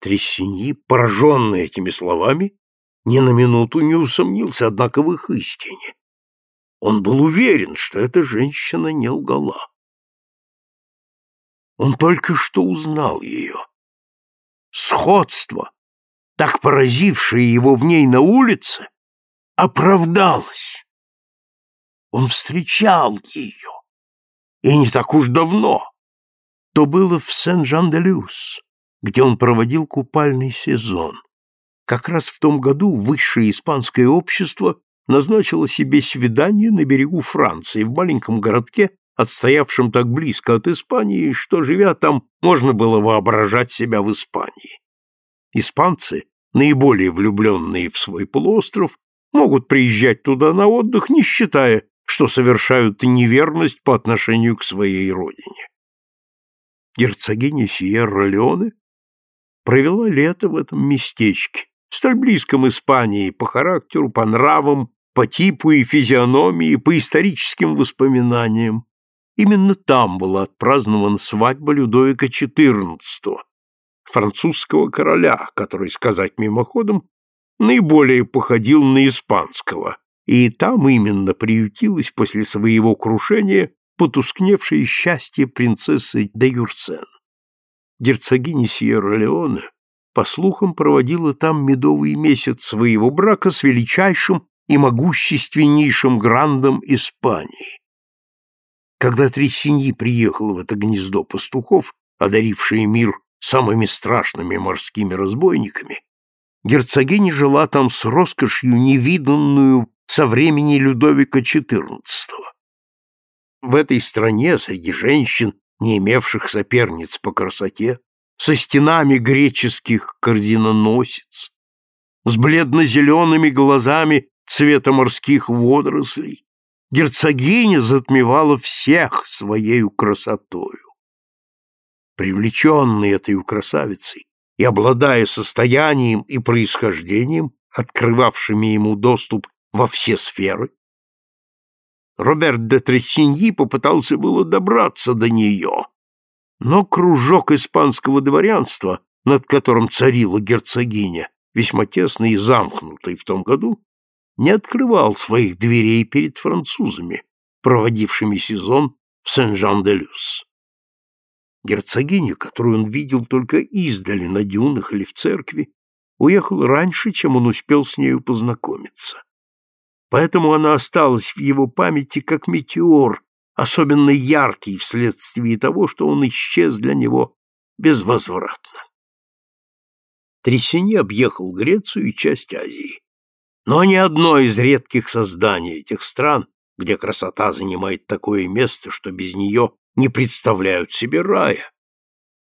Трессиньи, пораженный этими словами, ни на минуту не усомнился, однако, в их истине. Он был уверен, что эта женщина не лгала. Он только что узнал ее сходство, так поразившее его в ней на улице, оправдалось. Он встречал ее, и не так уж давно. То было в Сен-Жан-де-Люс, где он проводил купальный сезон. Как раз в том году высшее испанское общество назначило себе свидание на берегу Франции, в маленьком городке, отстоявшем так близко от Испании, что, живя там, можно было воображать себя в Испании. Испанцы, наиболее влюбленные в свой полуостров, могут приезжать туда на отдых, не считая, что совершают неверность по отношению к своей родине. Герцогиня Сьерра-Леоне провела лето в этом местечке, столь близком Испании по характеру, по нравам, по типу и физиономии, по историческим воспоминаниям, Именно там была отпразднована свадьба Людовика XIV, французского короля, который, сказать мимоходом, наиболее походил на испанского, и там именно приютилось после своего крушения потускневшее счастье принцессы де Юрсен. Герцогиня Сьерра-Леоне, по слухам, проводила там медовый месяц своего брака с величайшим и могущественнейшим грандом Испании. Когда Трясиньи приехал в это гнездо пастухов, одарившие мир самыми страшными морскими разбойниками, герцогиня жила там с роскошью, невиданную со времени Людовика XIV. В этой стране, среди женщин, не имевших соперниц по красоте, со стенами греческих кардиноносец, с бледно-зелеными глазами цвета морских водорослей, герцогиня затмевала всех своею красотою. Привлеченный этой красавицей и обладая состоянием и происхождением, открывавшими ему доступ во все сферы, Роберт де Трессиньи попытался было добраться до нее, но кружок испанского дворянства, над которым царила герцогиня, весьма тесный и замкнутый в том году, не открывал своих дверей перед французами, проводившими сезон в Сен-Жан-де-Люс. Герцогиня, которую он видел только издали на дюнах или в церкви, уехала раньше, чем он успел с нею познакомиться. Поэтому она осталась в его памяти как метеор, особенно яркий вследствие того, что он исчез для него безвозвратно. Тресени объехал Грецию и часть Азии. Но ни одно из редких созданий этих стран, где красота занимает такое место, что без нее не представляют себе рая,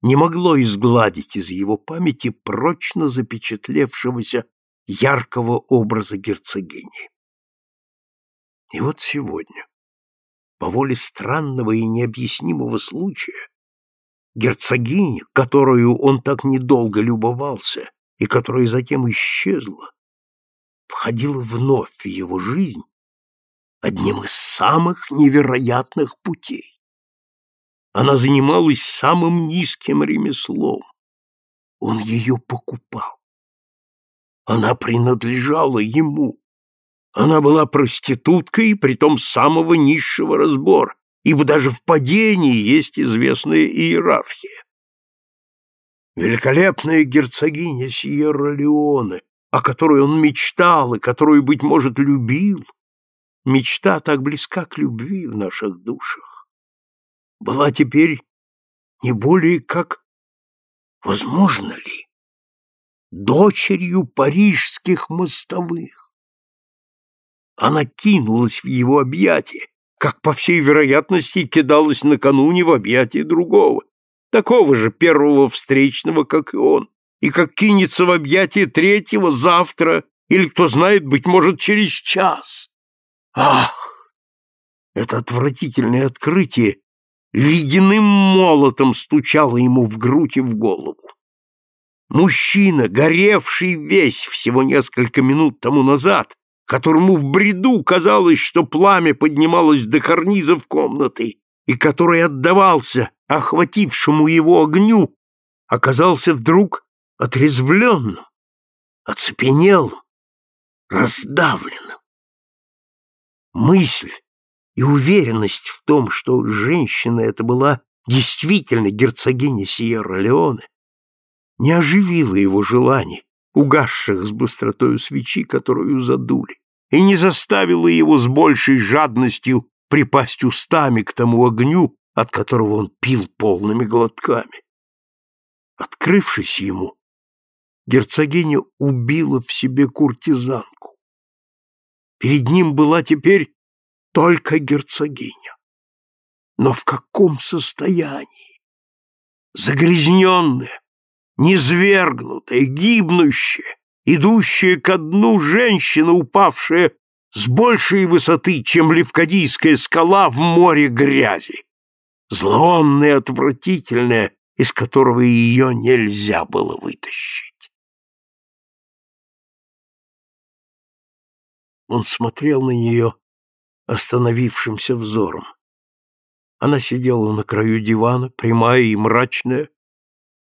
не могло изгладить из его памяти прочно запечатлевшегося яркого образа герцогини. И вот сегодня, по воле странного и необъяснимого случая, герцогиня, которую он так недолго любовался и которая затем исчезла, входила вновь в его жизнь одним из самых невероятных путей. Она занималась самым низким ремеслом. Он ее покупал. Она принадлежала ему. Она была проституткой, притом самого низшего разбора, ибо даже в падении есть известная иерархия. Великолепная герцогиня Сьерра-Леоне, о которой он мечтал и которую, быть может, любил, мечта так близка к любви в наших душах, была теперь не более как возможно ли дочерью парижских мостовых. Она кинулась в его объятия, как, по всей вероятности, кидалась накануне в объятия другого, такого же первого встречного, как и он, и как кинется в объятия третьего завтра или, кто знает, быть может, через час. Ах! Это отвратительное открытие ледяным молотом стучало ему в грудь и в голову. Мужчина, горевший весь всего несколько минут тому назад, которому в бреду казалось, что пламя поднималось до карнизов комнаты, и который отдавался охватившему его огню, оказался вдруг отрезвленным, оцепенелым, раздавленным. Мысль и уверенность в том, что женщина эта была действительно герцогиня Сьерра-Леоне, не оживила его желаний, угасших с быстротою свечи, которую задули, и не заставила его с большей жадностью припасть устами к тому огню, от которого он пил полными глотками. Открывшись ему, герцогиня убила в себе куртизанку. Перед ним была теперь только герцогиня. Но в каком состоянии? Загрязненная, низвергнутая, гибнущая, идущая ко дну женщина, упавшая с большей высоты, чем Левкадийская скала в море грязи, зловонная и отвратительная, из которого ее нельзя было вытащить. Он смотрел на нее остановившимся взором. Она сидела на краю дивана, прямая и мрачная,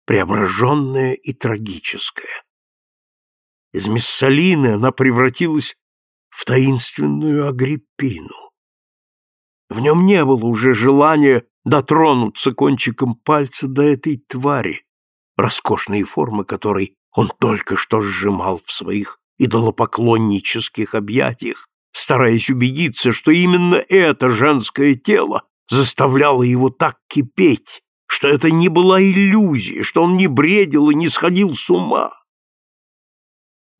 преображенная и трагическая. Из Мессалины она превратилась в таинственную Агриппину. В нем не было уже желания дотронуться кончиком пальца до этой твари, роскошные формы которой он только что сжимал в своих идолопоклоннических объятиях, стараясь убедиться, что именно это женское тело заставляло его так кипеть, что это не была иллюзия, что он не бредил и не сходил с ума.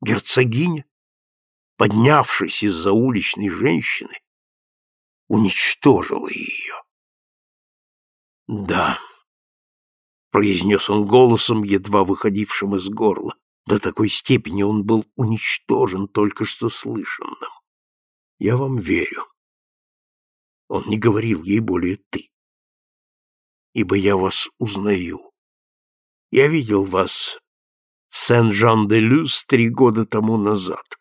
Герцогиня, поднявшись из-за уличной женщины, уничтожила ее. «Да», — произнес он голосом, едва выходившим из горла, до такой степени он был уничтожен только что слышанным. «Я вам верю». Он не говорил ей более «ты», ибо я вас узнаю. Я видел вас в Сен-Жан-де-Люс три года тому назад.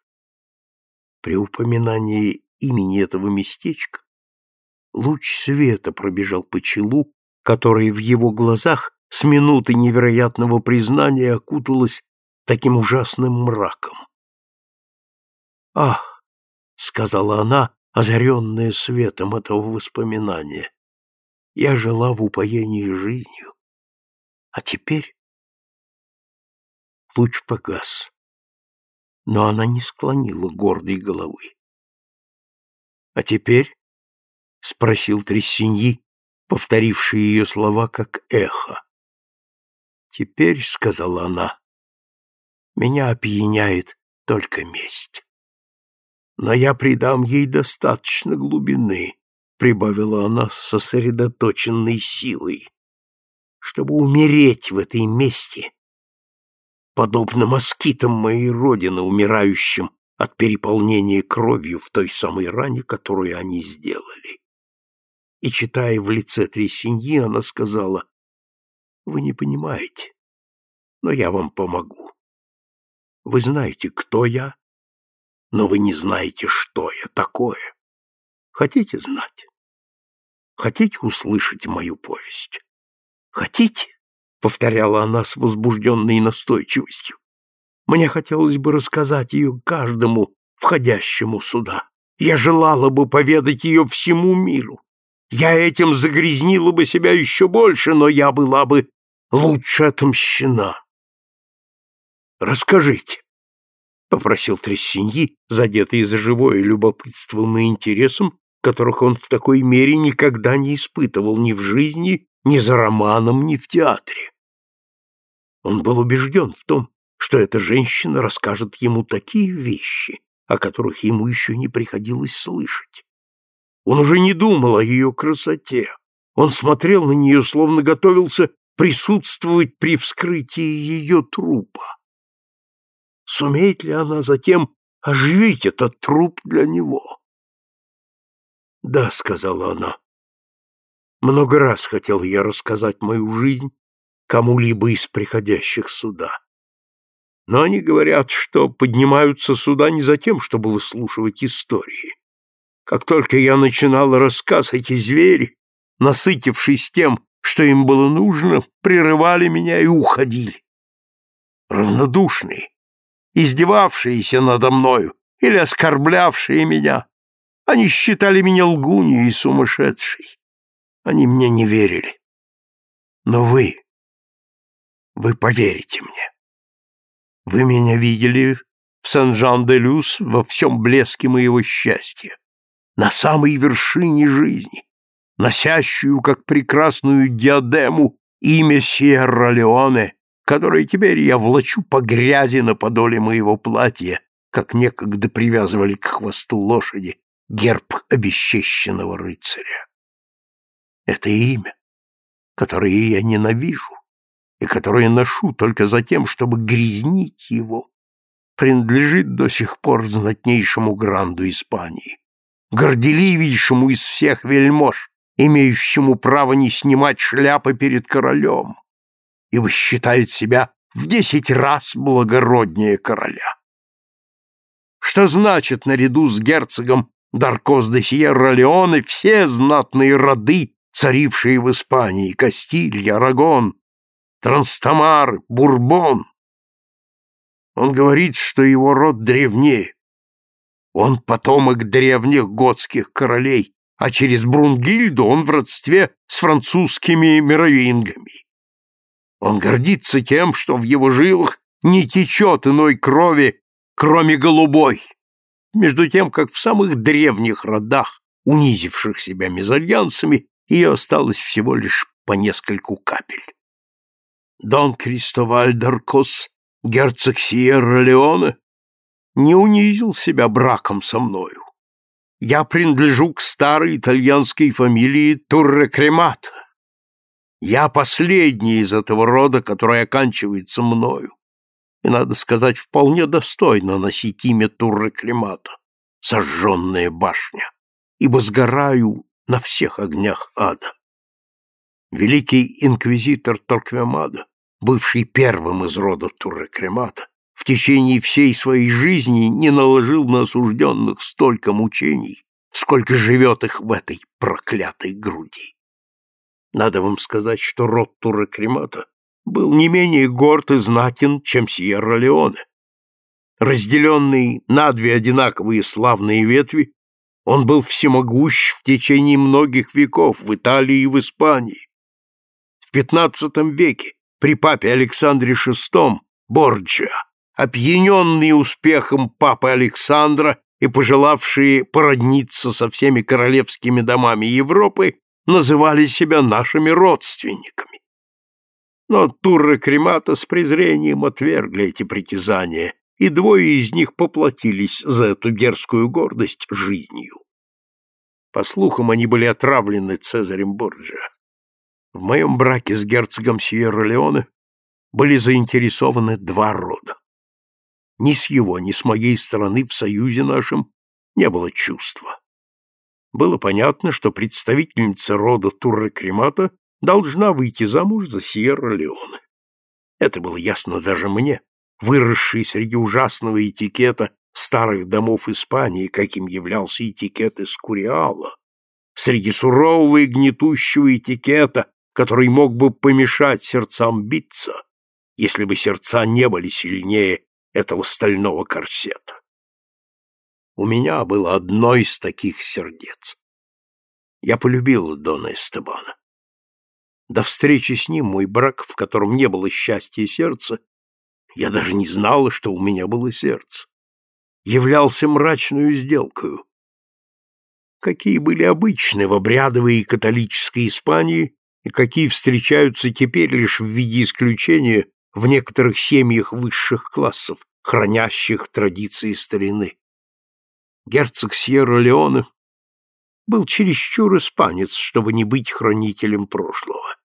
При упоминании имени этого местечка луч света пробежал по челу, которое в его глазах с минуты невероятного признания окуталось таким ужасным мраком. «Ах!» — сказала она, озаренная светом этого воспоминания. «Я жила в упоении жизнью, а теперь...» Луч погас, но она не склонила гордой головы. «А теперь?» — спросил Трессиньи, повторивший ее слова как эхо. «Теперь», — сказала она, — «меня опьяняет только месть. Но я придам ей достаточно глубины», — прибавила она с сосредоточенной силой, «чтобы умереть в этой мести, подобно москитам моей родины, умирающим от переполнения кровью в той самой ране, которую они сделали и, читая в лице Тресиньи, она сказала, «Вы не понимаете, но я вам помогу. Вы знаете, кто я, но вы не знаете, что я такое. Хотите знать? Хотите услышать мою повесть? Хотите?» — повторяла она с возбужденной настойчивостью. Мне хотелось бы рассказать ее каждому входящему сюда. Я желала бы поведать ее всему миру. Я этим загрязнила бы себя еще больше, но я была бы лучше отомщена. Расскажите, — попросил Трессиньи, задетый за живое любопытством и интересом, которых он в такой мере никогда не испытывал ни в жизни, ни за романом, ни в театре. Он был убежден в том, что эта женщина расскажет ему такие вещи, о которых ему еще не приходилось слышать. Он уже не думал о ее красоте. Он смотрел на нее, словно готовился присутствовать при вскрытии ее трупа. Сумеет ли она затем оживить этот труп для него? «Да», — сказала она. «Много раз хотел я рассказать мою жизнь кому-либо из приходящих сюда. Но они говорят, что поднимаются сюда не за тем, чтобы выслушивать истории. Как только я начинала рассказ, эти звери, насытившись тем, что им было нужно, прерывали меня и уходили. Равнодушные, издевавшиеся надо мною или оскорблявшие меня, они считали меня лгунью и сумасшедшей. Они мне не верили. Но вы, вы поверите мне. Вы меня видели в Сан-Жан-де-Люс во всем блеске моего счастья, на самой вершине жизни, носящую, как прекрасную диадему, имя Сьерра-Леоне, которое теперь я влачу по грязи на подоле моего платья, как некогда привязывали к хвосту лошади герб обесчещенного рыцаря. Это имя, которое я ненавижу, и которое ношу только за тем, чтобы грязнить его, принадлежит до сих пор знатнейшему гранду Испании, горделивейшему из всех вельмож, имеющему право не снимать шляпы перед королем, ибо считает себя в десять раз благороднее короля. Что значит наряду с герцогом Даркос де Сьерра-Леоне все знатные роды, царившие в Испании, Кастиль, Арагон, Транстамар, Бурбон. Он говорит, что его род древнее. Он потомок древних готских королей, а через Брунгильду он в родстве с французскими мировингами. Он гордится тем, что в его жилах не течет иной крови, кроме голубой, между тем, как в самых древних родах, унизивших себя мезальянсами, ее осталось всего лишь по нескольку капель. Дон Кристоваль Даркос, герцог Сьерра-Леоне, не унизил себя браком со мною. Я принадлежу к старой итальянской фамилии Турре-Кремата. Я последний из этого рода, который оканчивается мною. И, надо сказать, вполне достойно носить имя Турре-Кремата, сожженная башня, ибо сгораю на всех огнях ада. Великий инквизитор Торквемада, бывший первым из рода Турре-Кремата, в течение всей своей жизни не наложил на осужденных столько мучений, сколько живет их в этой проклятой груди. Надо вам сказать, что род Турре-Кремата был не менее горд и знатен, чем Сьерра-Леоне. Разделенный на две одинаковые славные ветви, он был всемогущ в течение многих веков в Италии и в Испании, XV веке при папе Александре VI Борджиа, опьяненные успехом папы Александра и пожелавшие породниться со всеми королевскими домами Европы, называли себя нашими родственниками. Но Турре Кремата с презрением отвергли эти притязания, и двое из них поплатились за эту дерзкую гордость жизнью. По слухам, они были отравлены Цезарем Борджиа. В моем браке с герцогом Сьерра-Леоне были заинтересованы два рода. Ни с его, ни с моей стороны в союзе нашем не было чувства. Было понятно, что представительница рода Турре-Кремата должна выйти замуж за Сьерра-Леоне. Это было ясно даже мне, выросший среди ужасного этикета старых домов Испании, каким являлся этикет из Куриала, среди сурового и гнетущего этикета, который мог бы помешать сердцам биться, если бы сердца не были сильнее этого стального корсета. У меня было одно из таких сердец. Я полюбила Дона Эстебана. До встречи с ним мой брак, в котором не было счастья и сердца, я даже не знала, что у меня было сердце, являлся мрачную сделкою. Какие были обычны в обрядовой и католической Испании и какие встречаются теперь лишь в виде исключения в некоторых семьях высших классов, хранящих традиции старины. Герцог Сьерра-Леоне был чересчур испанец, чтобы не быть хранителем прошлого.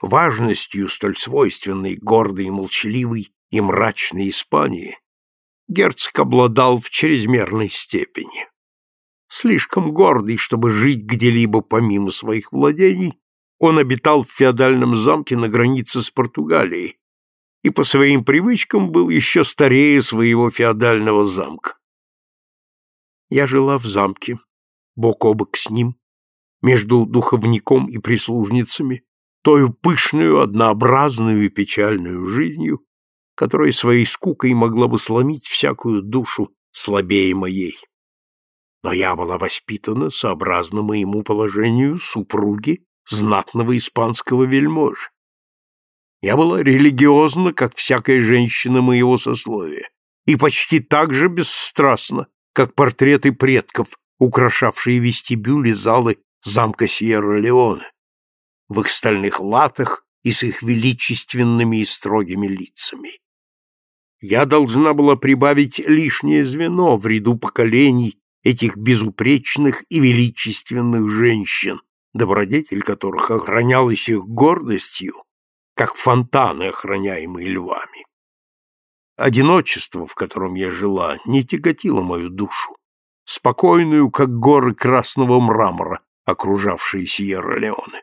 Важностью, столь свойственной гордой и молчаливой и мрачной Испании, герцог обладал в чрезмерной степени. Слишком гордый, чтобы жить где-либо помимо своих владений, он обитал в феодальном замке на границе с Португалией и по своим привычкам был еще старее своего феодального замка. Я жила в замке, бок о бок с ним, между духовником и прислужницами, тою пышную, однообразную и печальную жизнью, которая своей скукой могла бы сломить всякую душу слабее моей. Но я была воспитана сообразно моему положению супруги знатного испанского вельможи. Я была религиозна, как всякая женщина моего сословия, и почти так же бесстрастна, как портреты предков, украшавшие вестибюли залы замка Сьерра-Леоне, в их стальных латах и с их величественными и строгими лицами. Я должна была прибавить лишнее звено в ряду поколений этих безупречных и величественных женщин, добродетель которых охранялась их гордостью, как фонтаны, охраняемые львами. Одиночество, в котором я жила, не тяготило мою душу, спокойную, как горы красного мрамора, окружавшие Сьерра-Леоне.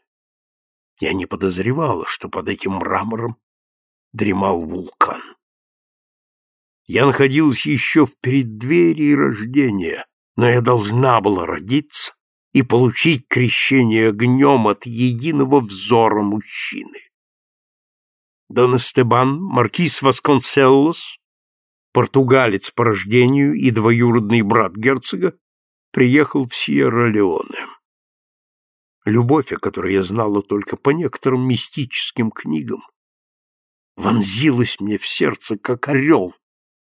Я не подозревала, что под этим мрамором дремал вулкан. Я находилась еще в преддверии рождения, но я должна была родиться и получить крещение огнем от единого взора мужчины. Дон Эстебан, маркиз Васконселлос, португалец по рождению и двоюродный брат герцога, приехал в Сьерра-Леоне. Любовь, о которой я знала только по некоторым мистическим книгам, вонзилась мне в сердце, как орел,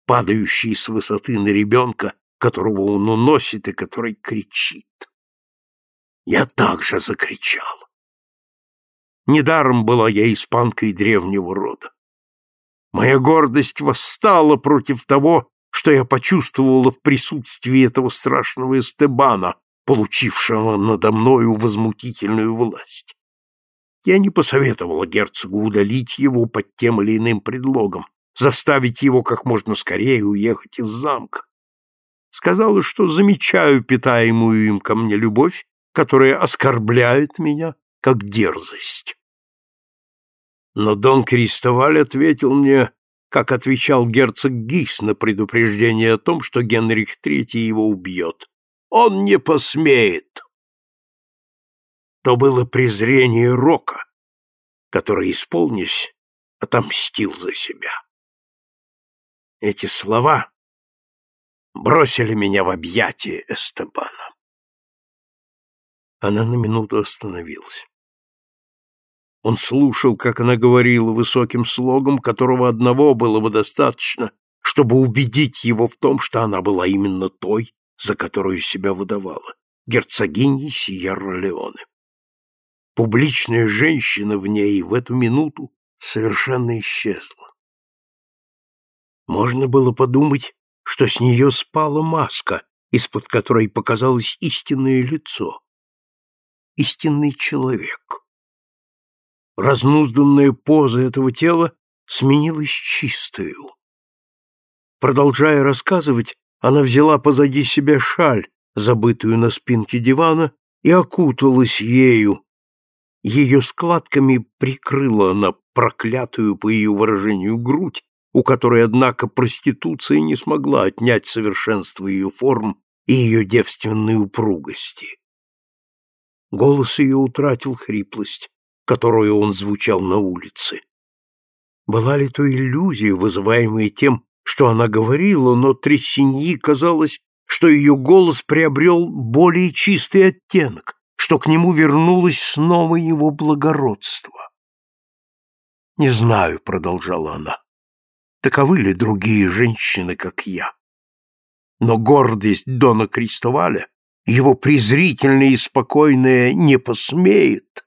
падающий с высоты на ребенка, которого он уносит и который кричит. Я также закричал. Недаром была я испанкой древнего рода. Моя гордость восстала против того, что я почувствовала в присутствии этого страшного Эстебана, получившего надо мною возмутительную власть. Я не посоветовала герцогу удалить его под тем или иным предлогом, заставить его как можно скорее уехать из замка. Сказала, что замечаю питаемую им ко мне любовь, которая оскорбляет меня как дерзость. Но Дон Кристоваль ответил мне, как отвечал герцог Гис на предупреждение о том, что Генрих III его убьет. Он не посмеет. То было презрение Рока, который, исполнясь, отомстил за себя. Эти слова бросили меня в объятия Эстебана. Она на минуту остановилась. Он слушал, как она говорила высоким слогом, которого одного было бы достаточно, чтобы убедить его в том, что она была именно той, за которую себя выдавала, герцогиней Сьерра-Леоне. Публичная женщина в ней в эту минуту совершенно исчезла. Можно было подумать, что с нее спала маска, из-под которой показалось истинное лицо. Истинный человек разнузданная поза этого тела сменилась чистою. Продолжая рассказывать, она взяла позади себя шаль, забытую на спинке дивана, и окуталась ею. Ее складками прикрыла она проклятую, по ее выражению, грудь, у которой, однако, проституция не смогла отнять совершенство ее форм и ее девственной упругости. Голос ее утратил хриплость, которую он звучал на улице. Была ли то иллюзия, вызываемая тем, что она говорила, но Трессиньи казалось, что ее голос приобрел более чистый оттенок, что к нему вернулось снова его благородство. «Не знаю», — продолжала она, — «таковы ли другие женщины, как я?» Но гордость Дона Кристоваля, его презрительное и спокойное «не посмеет»,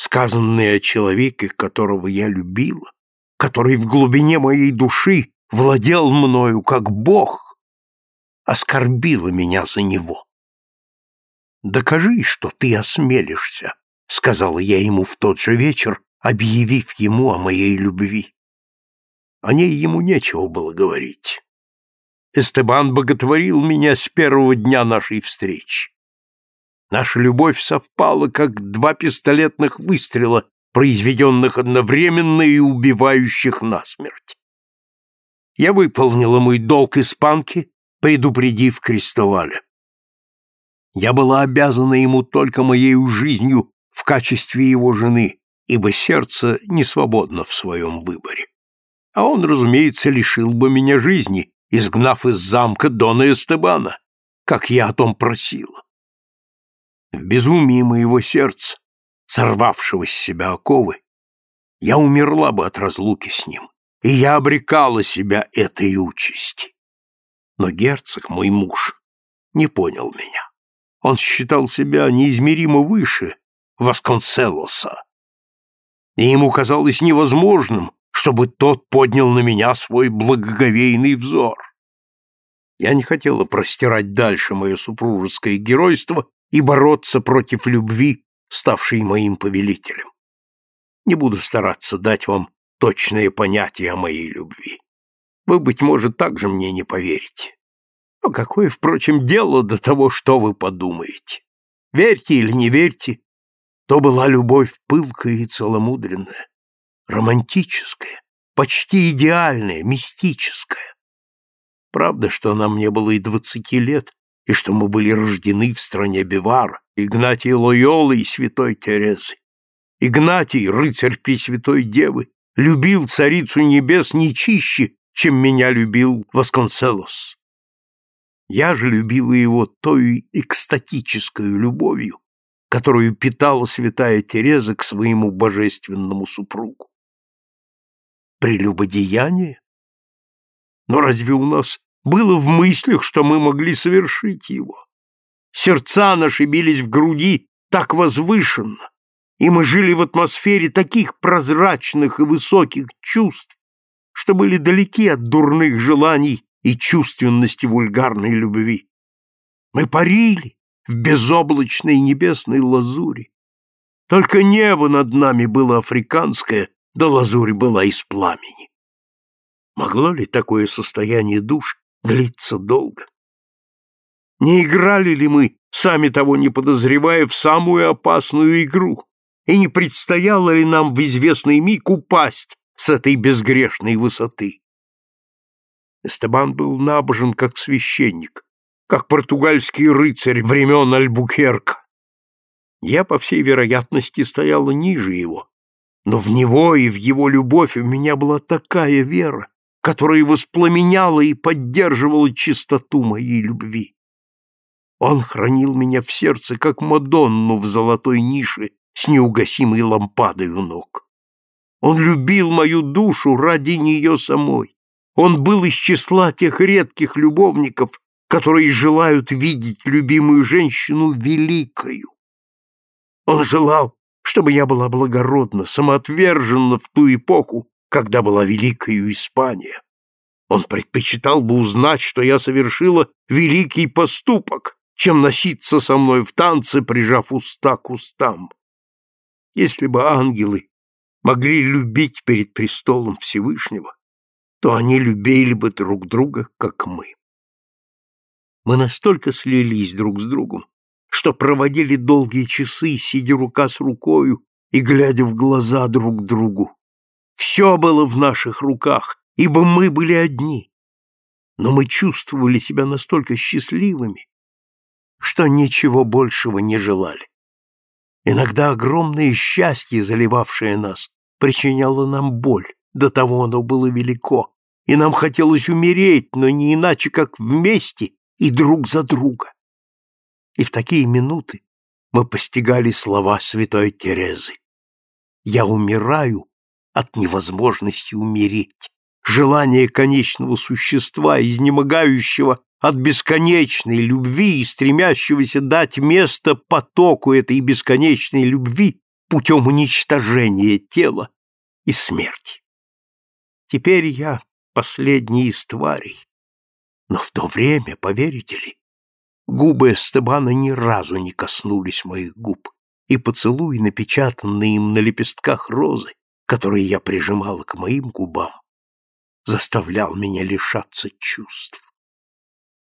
сказанное о человеке, которого я любила, который в глубине моей души владел мною как Бог, оскорбила меня за него. «Докажи, что ты осмелишься», — сказала я ему в тот же вечер, объявив ему о моей любви. О ней ему нечего было говорить. Эстебан боготворил меня с первого дня нашей встречи. Наша любовь совпала, как два пистолетных выстрела, произведенных одновременно и убивающих насмерть. Я выполнила мой долг испанки, предупредив Крестоваля. Я была обязана ему только моей жизнью в качестве его жены, ибо сердце не свободно в своем выборе. А он, разумеется, лишил бы меня жизни, изгнав из замка Дона Эстебана, как я о том просила. В безумии моего сердца, сорвавшего с себя оковы, я умерла бы от разлуки с ним, и я обрекала себя этой участи. Но герцог, мой муж, не понял меня. Он считал себя неизмеримо выше Васконселоса. И ему казалось невозможным, чтобы тот поднял на меня свой благоговейный взор. Я не хотела простирать дальше мое супружеское геройство и бороться против любви, ставшей моим повелителем. Не буду стараться дать вам точное понятие о моей любви. Вы, быть может, также мне не поверите. Но какое, впрочем, дело до того, что вы подумаете? Верьте или не верьте, то была любовь пылкая и целомудренная, романтическая, почти идеальная, мистическая. Правда, что нам не было и двадцати лет, и что мы были рождены в стране Бивар, Игнатия Лойолы и святой Терезы. Игнатий, рыцарь Пресвятой Девы, любил царицу небес не чище, чем меня любил Восконселос. Я же любила его той экстатической любовью, которую питала святая Тереза к своему божественному супругу. Прелюбодеяние? Но разве у нас было в мыслях, что мы могли совершить его? Сердца наши бились в груди так возвышенно, и мы жили в атмосфере таких прозрачных и высоких чувств, что были далеки от дурных желаний и чувственности вульгарной любви. Мы парили в безоблачной небесной лазури. Только небо над нами было африканское, да лазурь была из пламени. Могло ли такое состояние душ длиться долго? Не играли ли мы, сами того не подозревая, в самую опасную игру? И не предстояло ли нам в известный миг упасть с этой безгрешной высоты. Эстебан был набожен как священник, как португальский рыцарь времен Альбукерка. Я, по всей вероятности, стояла ниже его, но в него и в его любовь у меня была такая вера, которая воспламеняла и поддерживала чистоту моей любви. Он хранил меня в сердце, как Мадонну в золотой нише с неугасимой лампадой у ног. Он любил мою душу ради нее самой. Он был из числа тех редких любовников, которые желают видеть любимую женщину великою. Он желал, чтобы я была благородна, самоотвержена в ту эпоху, когда была великою Испания. Он предпочитал бы узнать, что я совершила великий поступок, чем носиться со мной в танце, прижав уста к устам. Если бы ангелы могли любить перед престолом Всевышнего, то они любили бы друг друга, как мы. Мы настолько слились друг с другом, что проводили долгие часы, сидя рука с рукою и глядя в глаза друг другу. Все было в наших руках, ибо мы были одни. Но мы чувствовали себя настолько счастливыми, что ничего большего не желали. Иногда огромное счастье, заливавшее нас, причиняло нам боль, до того оно было велико, и нам хотелось умереть, но не иначе, как вместе и друг за друга. И в такие минуты мы постигали слова святой Терезы. «Я умираю от невозможности умереть, желание конечного существа, изнемогающего от бесконечной любви и стремящегося дать место потоку этой бесконечной любви путем уничтожения тела и смерти. Теперь я последний из тварей, но в то время, поверите ли, губы Эстебана ни разу не коснулись моих губ, и поцелуй, напечатанный им на лепестках розы, которые я прижимала к моим губам, заставлял меня лишаться чувств.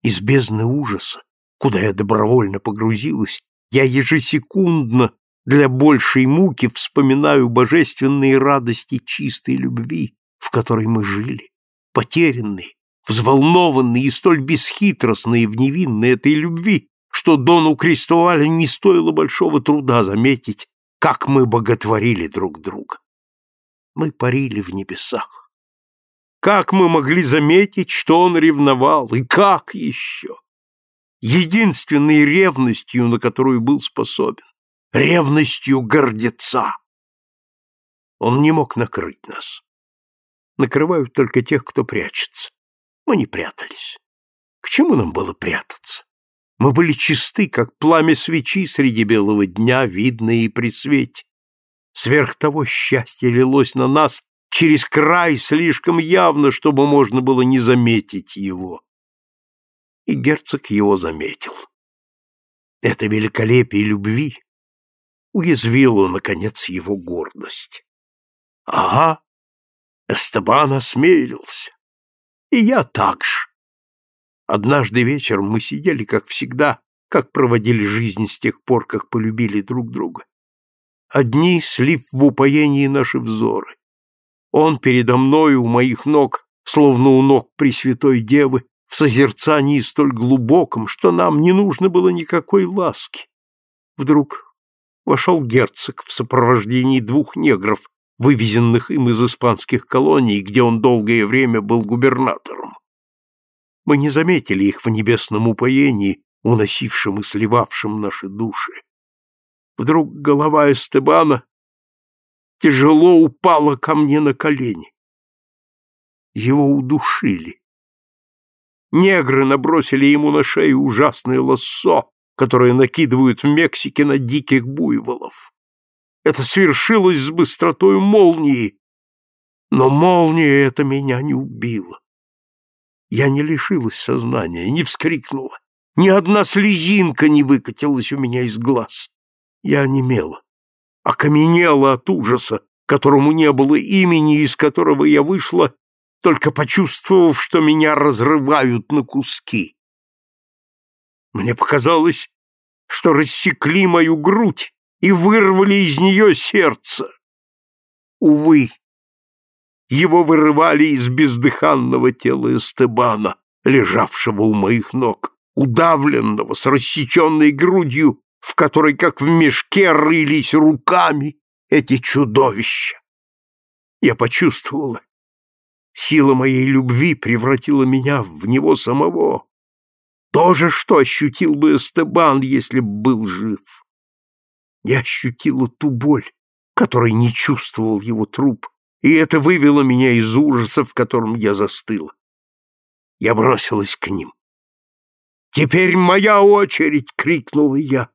Из бездны ужаса, куда я добровольно погрузилась, я ежесекундно для большей муки вспоминаю божественные радости чистой любви, в которой мы жили, потерянные, взволнованные и столь бесхитростные в невинной этой любви, что Дону Крестовале не стоило большого труда заметить, как мы боготворили друг друга. Мы парили в небесах. Как мы могли заметить, что он ревновал, и как еще? Единственной ревностью, на которую был способен, ревностью гордеца. Он не мог накрыть нас. Накрывают только тех, кто прячется. Мы не прятались. К чему нам было прятаться? Мы были чисты, как пламя свечи среди белого дня, видное и при свете. Сверх того счастье лилось на нас через край слишком явно, чтобы можно было не заметить его. И герцог его заметил. Это великолепие любви уязвило, наконец, его гордость. Ага, Эстебан осмелился. И я так же. Однажды вечером мы сидели, как всегда, как проводили жизнь с тех пор, как полюбили друг друга. Одни, слив в упоении наши взоры, он передо мною у моих ног, словно у ног Пресвятой Девы, в созерцании столь глубоком, что нам не нужно было никакой ласки. Вдруг вошел герцог в сопровождении двух негров, вывезенных им из испанских колоний, где он долгое время был губернатором. Мы не заметили их в небесном упоении, уносившем и сливавшем наши души. Вдруг голова Эстебана тяжело упала ко мне на колени. Его удушили. Негры набросили ему на шею ужасное лассо, которое накидывают в Мексике на диких буйволов. Это свершилось с быстротой молнии, но молния эта меня не убила. Я не лишилась сознания, не вскрикнула. Ни одна слезинка не выкатилась у меня из глаз. Я онемела окаменела от ужаса, которому не было имени, из которого я вышла, только почувствовав, что меня разрывают на куски. Мне показалось, что рассекли мою грудь и вырвали из нее сердце. Увы, его вырывали из бездыханного тела Эстебана, лежавшего у моих ног, удавленного, с рассеченной грудью в которой, как в мешке, рылись руками эти чудовища. Я почувствовала, сила моей любви превратила меня в него самого. То же, что ощутил бы Эстебан, если б был жив. Я ощутила ту боль, которой не чувствовал его труп, и это вывело меня из ужаса, в котором я застыла. Я бросилась к ним. «Теперь моя очередь!» — крикнула я.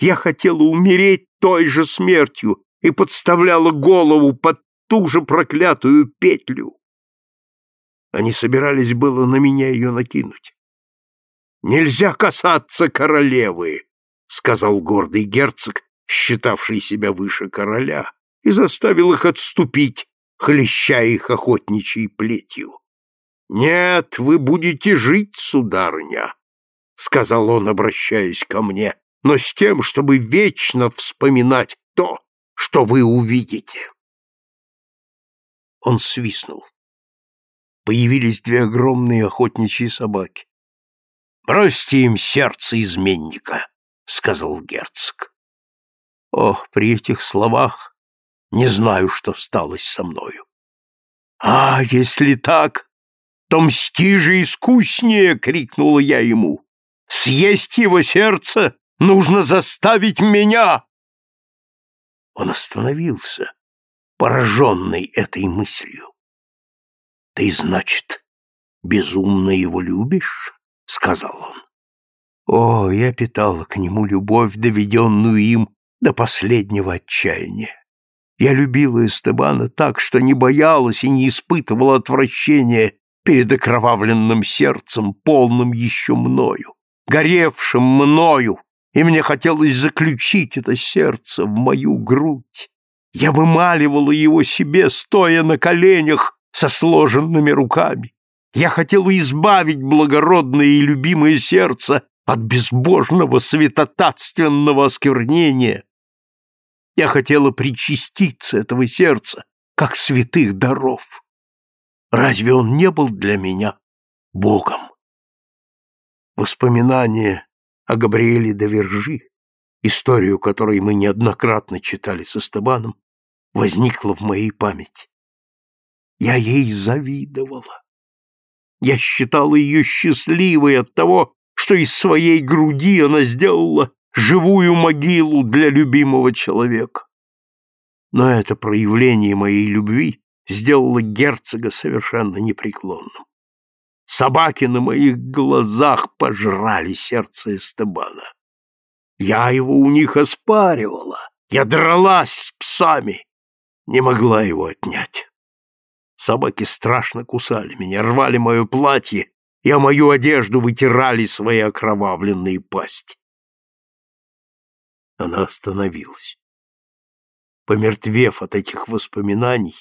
Я хотела умереть той же смертью и подставляла голову под ту же проклятую петлю. Они собирались было на меня ее накинуть. «Нельзя касаться королевы», — сказал гордый герцог, считавший себя выше короля, и заставил их отступить, хлеща их охотничьей плетью. «Нет, вы будете жить, сударыня», — сказал он, обращаясь ко мне, но с тем, чтобы вечно вспоминать то, что вы увидите. Он свистнул. Появились две огромные охотничьи собаки. «Бросьте им сердце изменника», — сказал герцог. Ох, при этих словах не знаю, что сталось со мною. А, если так, то мсти же искуснее!» — крикнула я ему. «Съесть его сердце нужно заставить меня!» Он остановился, пораженный этой мыслью. «Ты, значит, безумно его любишь?» — сказал он. О, я питала к нему любовь, доведенную им до последнего отчаяния. Я любила Эстебана так, что не боялась и не испытывала отвращения перед окровавленным сердцем, полным еще мною, горевшим мною, и мне хотелось заключить это сердце в мою грудь. Я вымаливала его себе, стоя на коленях со сложенными руками. Я хотела избавить благородное и любимое сердце от безбожного святотатственного осквернения. Я хотела причаститься этого сердца, как святых даров. Разве он не был для меня Богом? Воспоминание о Габриэле де Вержи, историю которой мы неоднократно читали со Стебаном, возникло в моей памяти. Я ей завидовала. Я считала ее счастливой от того, что из своей груди она сделала живую могилу для любимого человека. Но это проявление моей любви сделало герцога совершенно непреклонным. Собаки на моих глазах пожрали сердце Эстебана. Я его у них оспаривала, я дралась с псами, не могла его отнять. Собаки страшно кусали меня, рвали мое платье и о мою одежду вытирали свои окровавленные пасти. Она остановилась. Помертвев от этих воспоминаний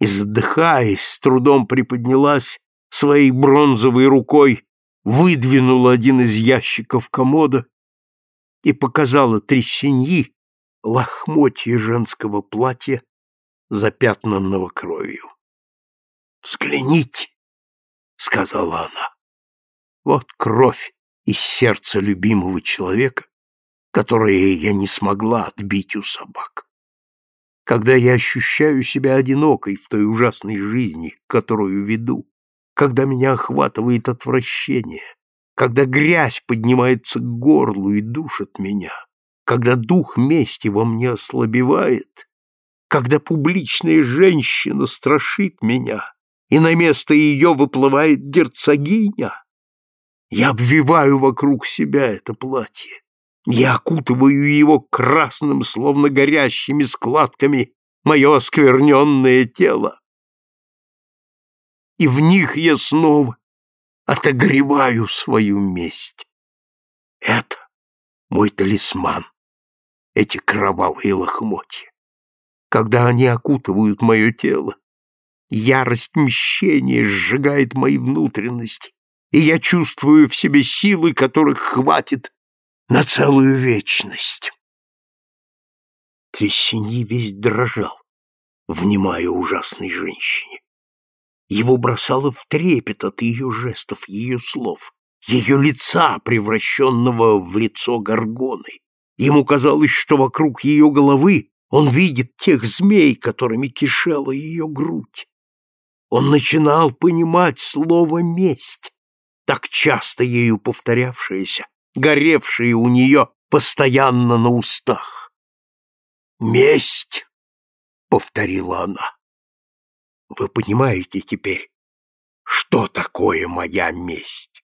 и задыхаясь, с трудом приподнялась своей бронзовой рукой, выдвинула один из ящиков комода и показала трясеньи лохмотья женского платья, запятнанного кровью. «Взгляните!» — сказала она. «Вот кровь из сердца любимого человека, которое я не смогла отбить у собак. Когда я ощущаю себя одинокой в той ужасной жизни, которую веду, когда меня охватывает отвращение, когда грязь поднимается к горлу и душит меня, когда дух мести во мне ослабевает, когда публичная женщина страшит меня, и на место ее выплывает герцогиня, я обвиваю вокруг себя это платье, я окутываю его красным, словно горящими складками, мое оскверненное тело. И в них я снова отогреваю свою месть. Это мой талисман, эти кровавые лохмотья. Когда они окутывают мое тело, ярость мщения сжигает мои внутренности, и я чувствую в себе силы, которых хватит на целую вечность. Трясиньи весь дрожал, внимая ужасной женщине. Его бросало в трепет от ее жестов, ее слов, ее лица, превращенного в лицо горгоны. Ему казалось, что вокруг ее головы он видит тех змей, которыми кишела ее грудь. Он начинал понимать слово «месть», так часто ею повторявшееся, горевшие у нее постоянно на устах. «Месть!» — повторила она. «Вы понимаете теперь, что такое моя месть?»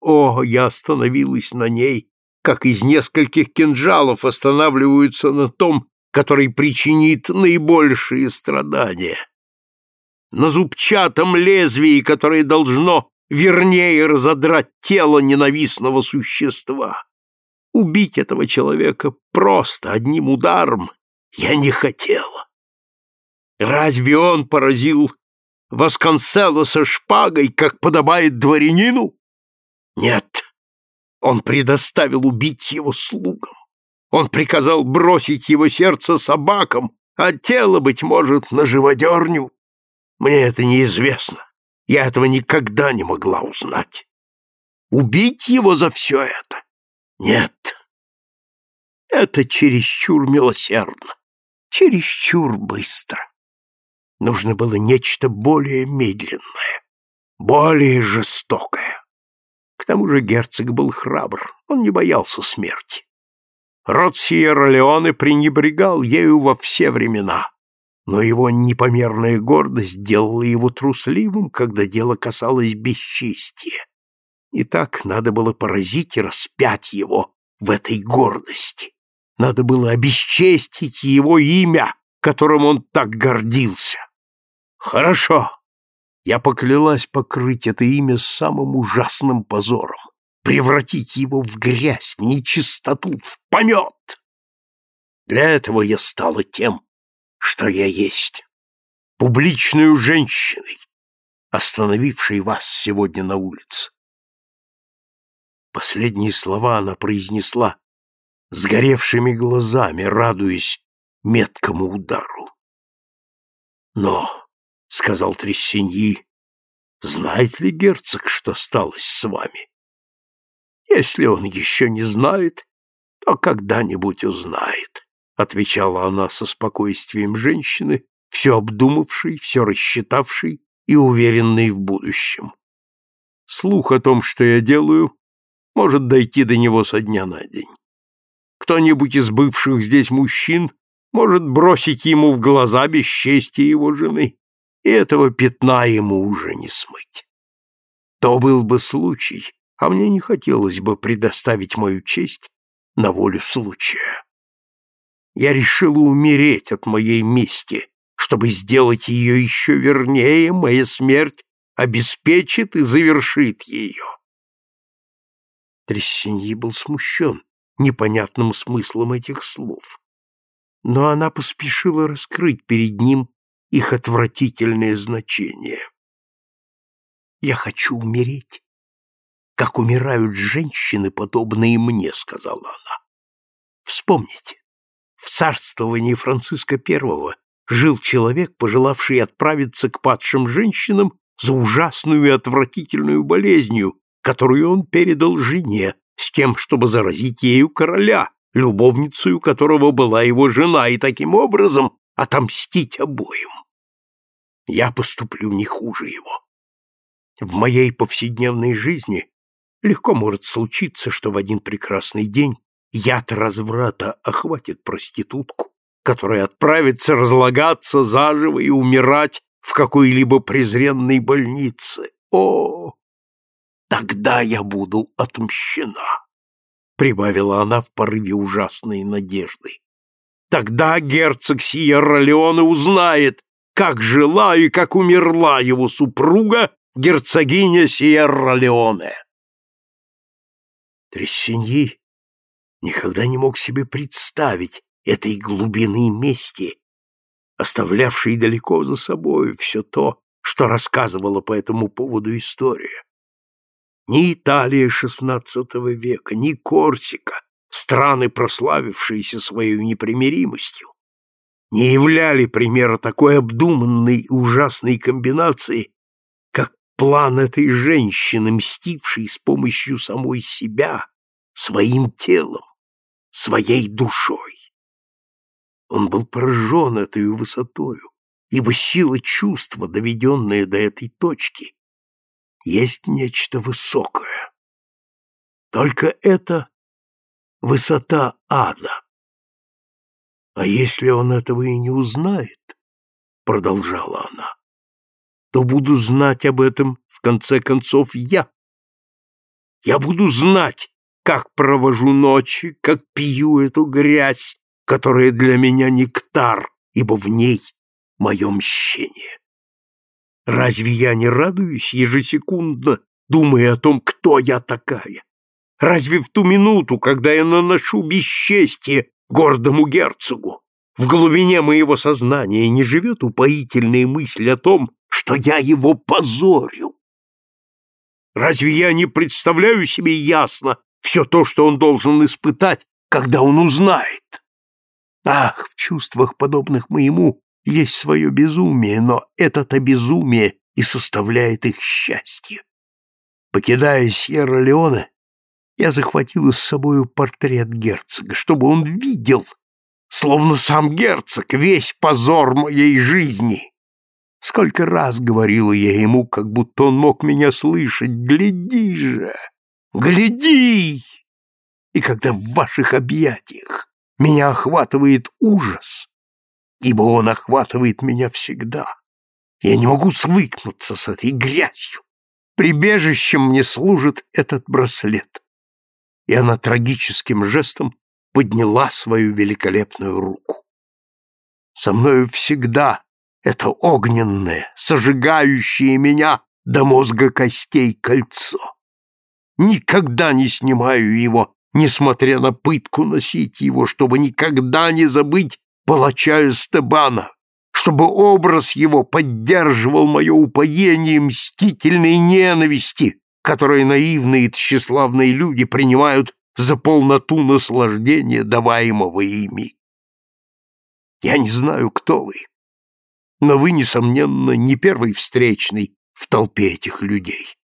О, я остановилась на ней, как из нескольких кинжалов останавливаются на том, который причинит наибольшие страдания. На зубчатом лезвии, которое должно вернее разодрать тело ненавистного существа. Убить этого человека просто одним ударом я не хотела. Разве он поразил Восконселоса шпагой, как подобает дворянину? Нет, он предоставил убить его слугам. Он приказал бросить его сердце собакам, а тело, быть может, на живодерню. Мне это неизвестно. Я этого никогда не могла узнать. Убить его за все это? Нет. Это чересчур милосердно, чересчур быстро. Нужно было нечто более медленное. более жестокая. К тому же герцог был храбр, он не боялся смерти. Род Сьерра-Леоне пренебрегал ею во все времена, но его непомерная гордость делала его трусливым, когда дело касалось бесчестия. И так надо было поразить и распять его в этой гордости. Надо было обесчестить его имя, которым он так гордился. Хорошо. Я поклялась покрыть это имя самым ужасным позором, превратить его в грязь, в нечистоту, в помет. Для этого я стала тем, что я есть, публичную женщиной, остановившей вас сегодня на улице. Последние слова она произнесла с горевшими глазами, радуясь меткому удару. Но, — сказал Трессиньи, — знает ли герцог, что сталось с вами? Если он еще не знает, то когда-нибудь узнает, — отвечала она со спокойствием женщины, все обдумавшей, все рассчитавшей и уверенной в будущем. Слух о том, что я делаю, может дойти до него со дня на день. Кто-нибудь из бывших здесь мужчин может бросить ему в глаза бесчестие его жены, и этого пятна ему уже не смыть. То был бы случай, а мне не хотелось бы предоставить мою честь на волю случая. Я решила умереть от моей мести, чтобы сделать ее еще вернее, моя смерть обеспечит и завершит ее. Трессиньи был смущен непонятным смыслом этих слов. Но она поспешила раскрыть перед ним их отвратительное значение. «Я хочу умереть, как умирают женщины, подобные мне», — сказала она. «Вспомните, в царствовании Франциска I жил человек, пожелавший отправиться к падшим женщинам за ужасную и отвратительную болезнью, которую он передал жене, с тем, чтобы заразить ею короля, любовницей которого была его жена, и таким образом отомстить обоим. Я поступлю не хуже его. В моей повседневной жизни легко может случиться, что в один прекрасный день яд разврата охватит проститутку, которая отправится разлагаться заживо и умирать в какой-либо презренной больнице. О, Тогда я буду отмщена, прибавила она в порыве ужасной надежды. Тогда герцог Сьерра-Леоне узнает, как жила и как умерла его супруга, герцогиня Сьерра-Леоне. Трессиньи никогда не мог себе представить этой глубины мести, оставлявшей далеко за собой все то, что рассказывала по этому поводу история. Ни Италия XVI века, ни Корсика, страны, прославившиеся своей непримиримостью, не являли примера такой обдуманной и ужасной комбинации, как план этой женщины, мстившей с помощью самой себя, своим телом, своей душой. Он был поражен этой высотою, ибо сила чувства, доведенная до этой точки, есть нечто высокое. Только это высота ада. А если он этого и не узнает, продолжала она, то буду знать об этом в конце концов я. Я буду знать, как провожу ночи, как пью эту грязь, которая для меня нектар, ибо в ней мое мщение. Разве я не радуюсь ежесекундно, думая о том, кто я такая? Разве в ту минуту, когда я наношу бесчестие гордому герцогу, в глубине моего сознания не живет упоительная мысль о том, что я его позорю? Разве я не представляю себе ясно все то, что он должен испытать, когда он узнает? Ах, в чувствах, подобных моему, есть свое безумие, но это-то безумие и составляет их счастье. Покидая Сьерра-Леоне, я захватила с собою портрет герцога, чтобы он видел, словно сам герцог, весь позор моей жизни. Сколько раз говорила я ему, как будто он мог меня слышать, «Гляди же! Гляди!» И когда в ваших объятиях меня охватывает ужас, ибо он охватывает меня всегда, я не могу свыкнуться с этой грязью. Прибежищем мне служит этот браслет. И она трагическим жестом подняла свою великолепную руку. Со мною всегда это огненное, сожигающее меня до мозга костей кольцо. Никогда не снимаю его, несмотря на пытку носить его, чтобы никогда не забыть палача Эстебана, чтобы образ его поддерживал мое упоение мстительной ненависти, которые наивные тщеславные люди принимают за полноту наслаждения, даваемого ими. Я не знаю, кто вы, но вы, несомненно, не первый встречный в толпе этих людей.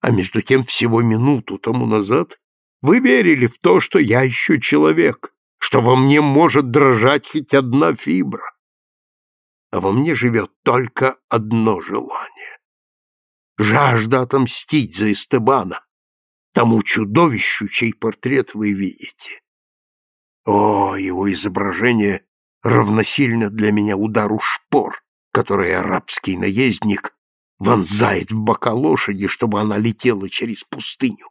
А между тем всего минуту тому назад вы верили в то, что я еще человек, что во мне может дрожать хоть одна фибра. А во мне живет только одно желание. Жажда отомстить за Эстебана, тому чудовищу, чей портрет вы видите. О, его изображение равносильно для меня удару шпор, который арабский наездник вонзает в бока лошади, чтобы она летела через пустыню.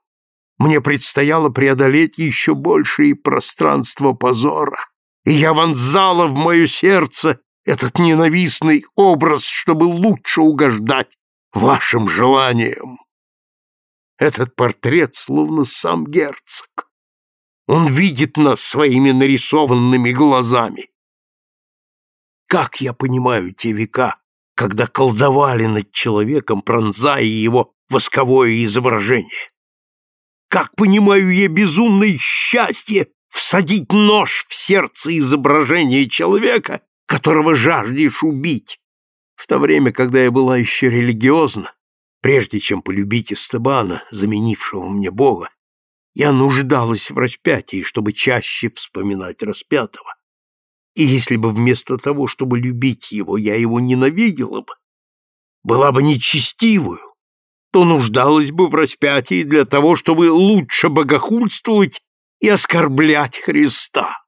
Мне предстояло преодолеть еще большее пространство позора, и я вонзала в мое сердце этот ненавистный образ, чтобы лучше угождать вашим желаниям. Этот портрет словно сам герцог. Он видит нас своими нарисованными глазами. Как я понимаю те века, когда колдовали над человеком, пронзая его восковое изображение? Как понимаю я безумное счастье всадить нож в сердце изображения человека, которого жаждешь убить? В то время, когда я была еще религиозна, прежде чем полюбить Эстебана, заменившего мне Бога, я нуждалась в распятии, чтобы чаще вспоминать распятого. И если бы вместо того, чтобы любить его, я его ненавидела бы, была бы нечестивую, то нуждалась бы в распятии для того, чтобы лучше богохульствовать и оскорблять Христа.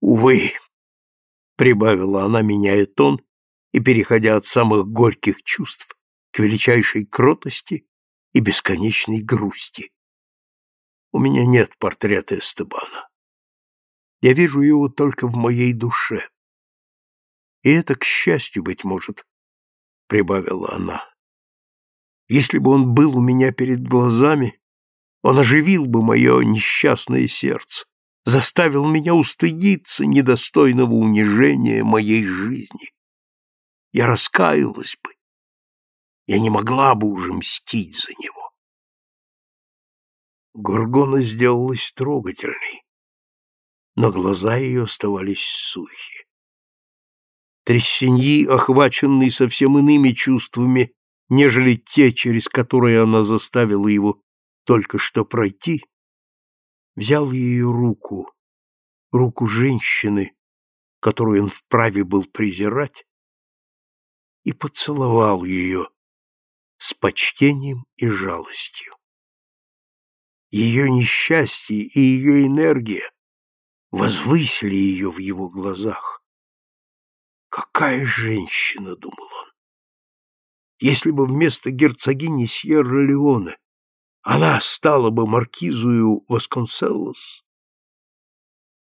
Увы, прибавила она, меняя тон и переходя от самых горьких чувств к величайшей кротости и бесконечной грусти. У меня нет портрета Эстебана. Я вижу его только в моей душе. И это, к счастью, быть может, — прибавила она. Если бы он был у меня перед глазами, он оживил бы мое несчастное сердце, заставил меня устыдиться недостойного унижения моей жизни. Я раскаялась бы. Я не могла бы уже мстить за него. Горгона сделалась трогательной но глаза ее оставались сухи. Трессиньи, охваченный совсем иными чувствами, нежели те, через которые она заставила его только что пройти, взял ее руку, руку женщины, которую он вправе был презирать, и поцеловал ее с почтением и жалостью. Ее несчастье и ее энергия возвысили ее в его глазах. «Какая женщина!» — думал он. «Если бы вместо герцогини Сьерра-Леоне она стала бы маркизую Восконселлос,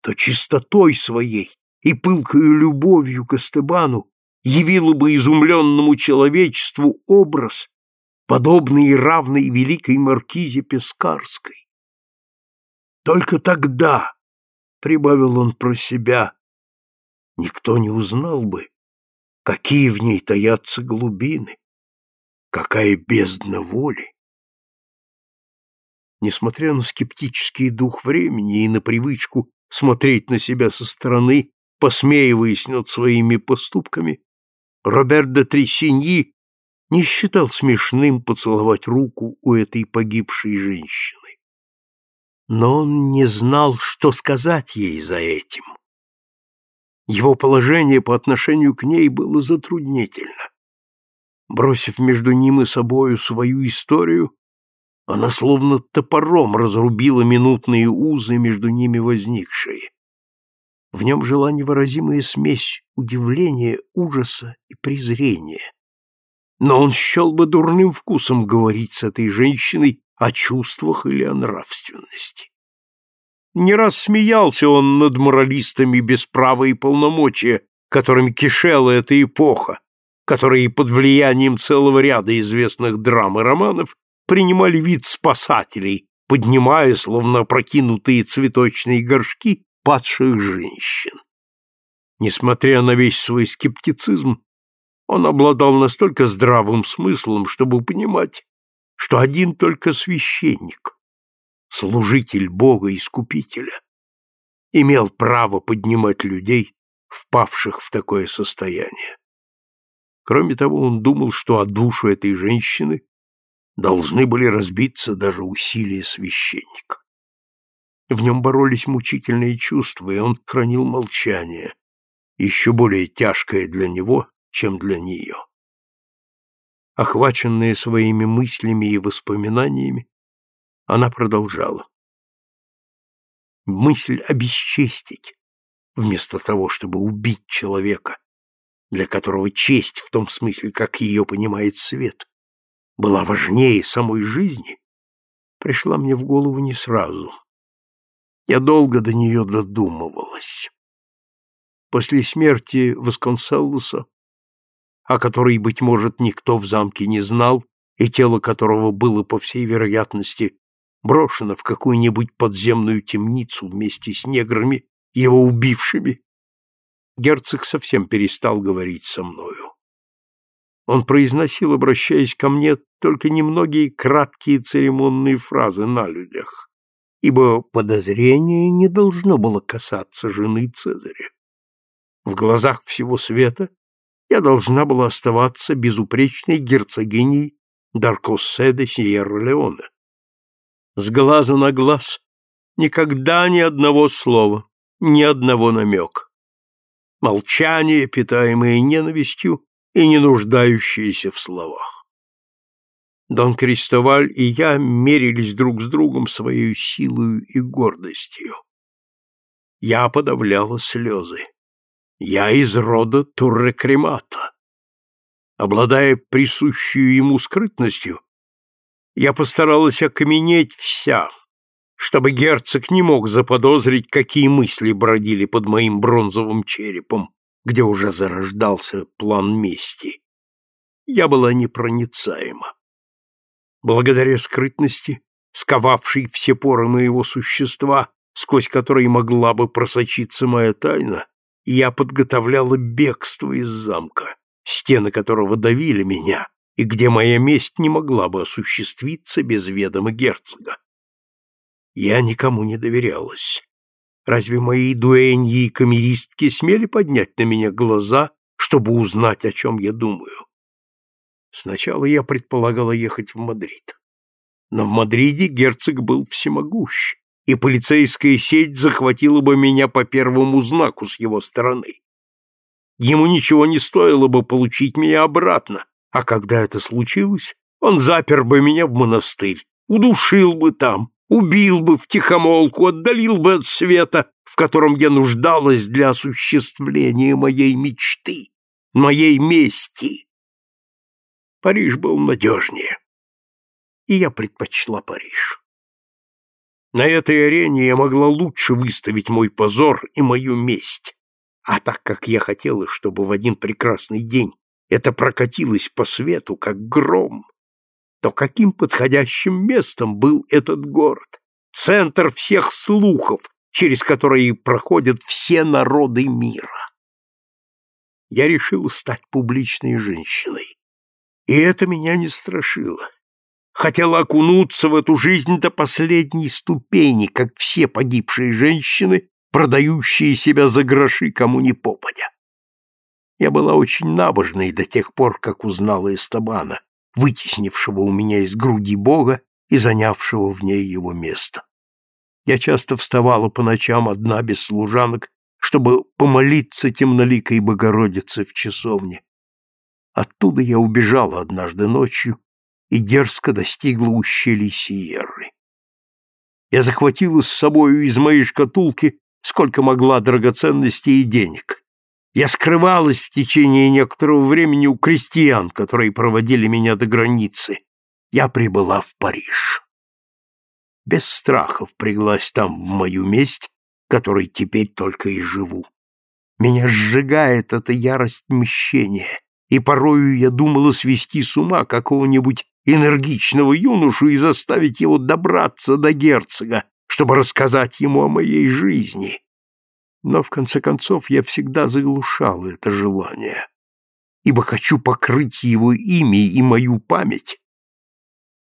то чистотой своей и пылкою любовью к Эстебану явила бы изумленному человечеству образ, подобный и равный великой маркизе Пескарской. Только тогда прибавил он про себя, никто не узнал бы, какие в ней таятся глубины, какая бездна воли. Несмотря на скептический дух времени и на привычку смотреть на себя со стороны, посмеиваясь над своими поступками, Роберт де Тресиньи не считал смешным поцеловать руку у этой погибшей женщины но он не знал, что сказать ей за этим. Его положение по отношению к ней было затруднительно. Бросив между ним и собою свою историю, она словно топором разрубила минутные узы между ними возникшие. В нем жила невыразимая смесь удивления, ужаса и презрения. Но он счел бы дурным вкусом говорить с этой женщиной о чувствах или о нравственности. Не раз смеялся он над моралистами без права и полномочия, которыми кишела эта эпоха, которые под влиянием целого ряда известных драм и романов принимали вид спасателей, поднимая, словно опрокинутые цветочные горшки, падших женщин. Несмотря на весь свой скептицизм, он обладал настолько здравым смыслом, чтобы понимать, что один только священник, служитель Бога-искупителя, имел право поднимать людей, впавших в такое состояние. Кроме того, он думал, что о душу этой женщины должны были разбиться даже усилия священника. В нем боролись мучительные чувства, и он хранил молчание, еще более тяжкое для него, чем для нее. Охваченная своими мыслями и воспоминаниями, она продолжала. Мысль обесчестить, вместо того, чтобы убить человека, для которого честь в том смысле, как ее понимает свет, была важнее самой жизни, пришла мне в голову не сразу. Я долго до нее додумывалась. После смерти Восконселлоса, о которой, быть может, никто в замке не знал, и тело которого было, по всей вероятности, брошено в какую-нибудь подземную темницу вместе с неграми, его убившими, герцог совсем перестал говорить со мною. Он произносил, обращаясь ко мне, только немногие краткие церемонные фразы на людях, ибо подозрение не должно было касаться жены Цезаря. В глазах всего света я должна была оставаться безупречной герцогиней Даркоссе де Сьерра-Леоне. С глаза на глаз никогда ни одного слова, ни одного намека молчание, питаемое ненавистью и не нуждающееся в словах. Дон Кристоваль и я мерились друг с другом своей силою и гордостью. Я подавляла слезы. Я из рода Туррекремата. Обладая присущую ему скрытностью, я постаралась окаменеть вся, чтобы герцог не мог заподозрить, какие мысли бродили под моим бронзовым черепом, где уже зарождался план мести. Я была непроницаема. Благодаря скрытности, сковавшей все поры моего существа, сквозь которые могла бы просочиться моя тайна, я подготовляла бегство из замка, стены которого давили меня, и где моя месть не могла бы осуществиться без ведома герцога. Я никому не доверялась. Разве мои дуэньи и камеристки смели поднять на меня глаза, чтобы узнать, о чем я думаю? Сначала я предполагала ехать в Мадрид. Но в Мадриде герцог был всемогущ, и полицейская сеть захватила бы меня по первому знаку с его стороны. Ему ничего не стоило бы получить меня обратно, а когда это случилось, он запер бы меня в монастырь, удушил бы там, убил бы втихомолку, отдалил бы от света, в котором я нуждалась для осуществления моей мечты, моей мести. Париж был надежнее, и я предпочла Париж. На этой арене я могла лучше выставить мой позор и мою месть, а так как я хотела, чтобы в один прекрасный день это прокатилось по свету, как гром, то каким подходящим местом был этот город, центр всех слухов, через которые проходят все народы мира. Я решил стать публичной женщиной, и это меня не страшило. Хотела окунуться в эту жизнь до последней ступени, как все погибшие женщины, продающие себя за гроши кому ни попадя. Я была очень набожной до тех пор, как узнала Эстабана, вытеснившего у меня из груди Бога и занявшего в ней его место. Я часто вставала по ночам одна без служанок, чтобы помолиться темноликой Богородице в часовне. Оттуда я убежала однажды ночью и дерзко достигла ущелья Сиерры. Я захватила с собою из моей шкатулки сколько могла драгоценностей и денег. Я скрывалась в течение некоторого времени у крестьян, которые проводили меня до границы. Я прибыла в Париж. Без страхов впряглась там в мою месть, которой теперь только и живу. Меня сжигает эта ярость мщения, и порою я думала свести с ума какого-нибудь энергичного юношу и заставить его добраться до герцога, чтобы рассказать ему о моей жизни. Но, в конце концов, я всегда заглушал это желание, ибо хочу покрыть его имя и мою память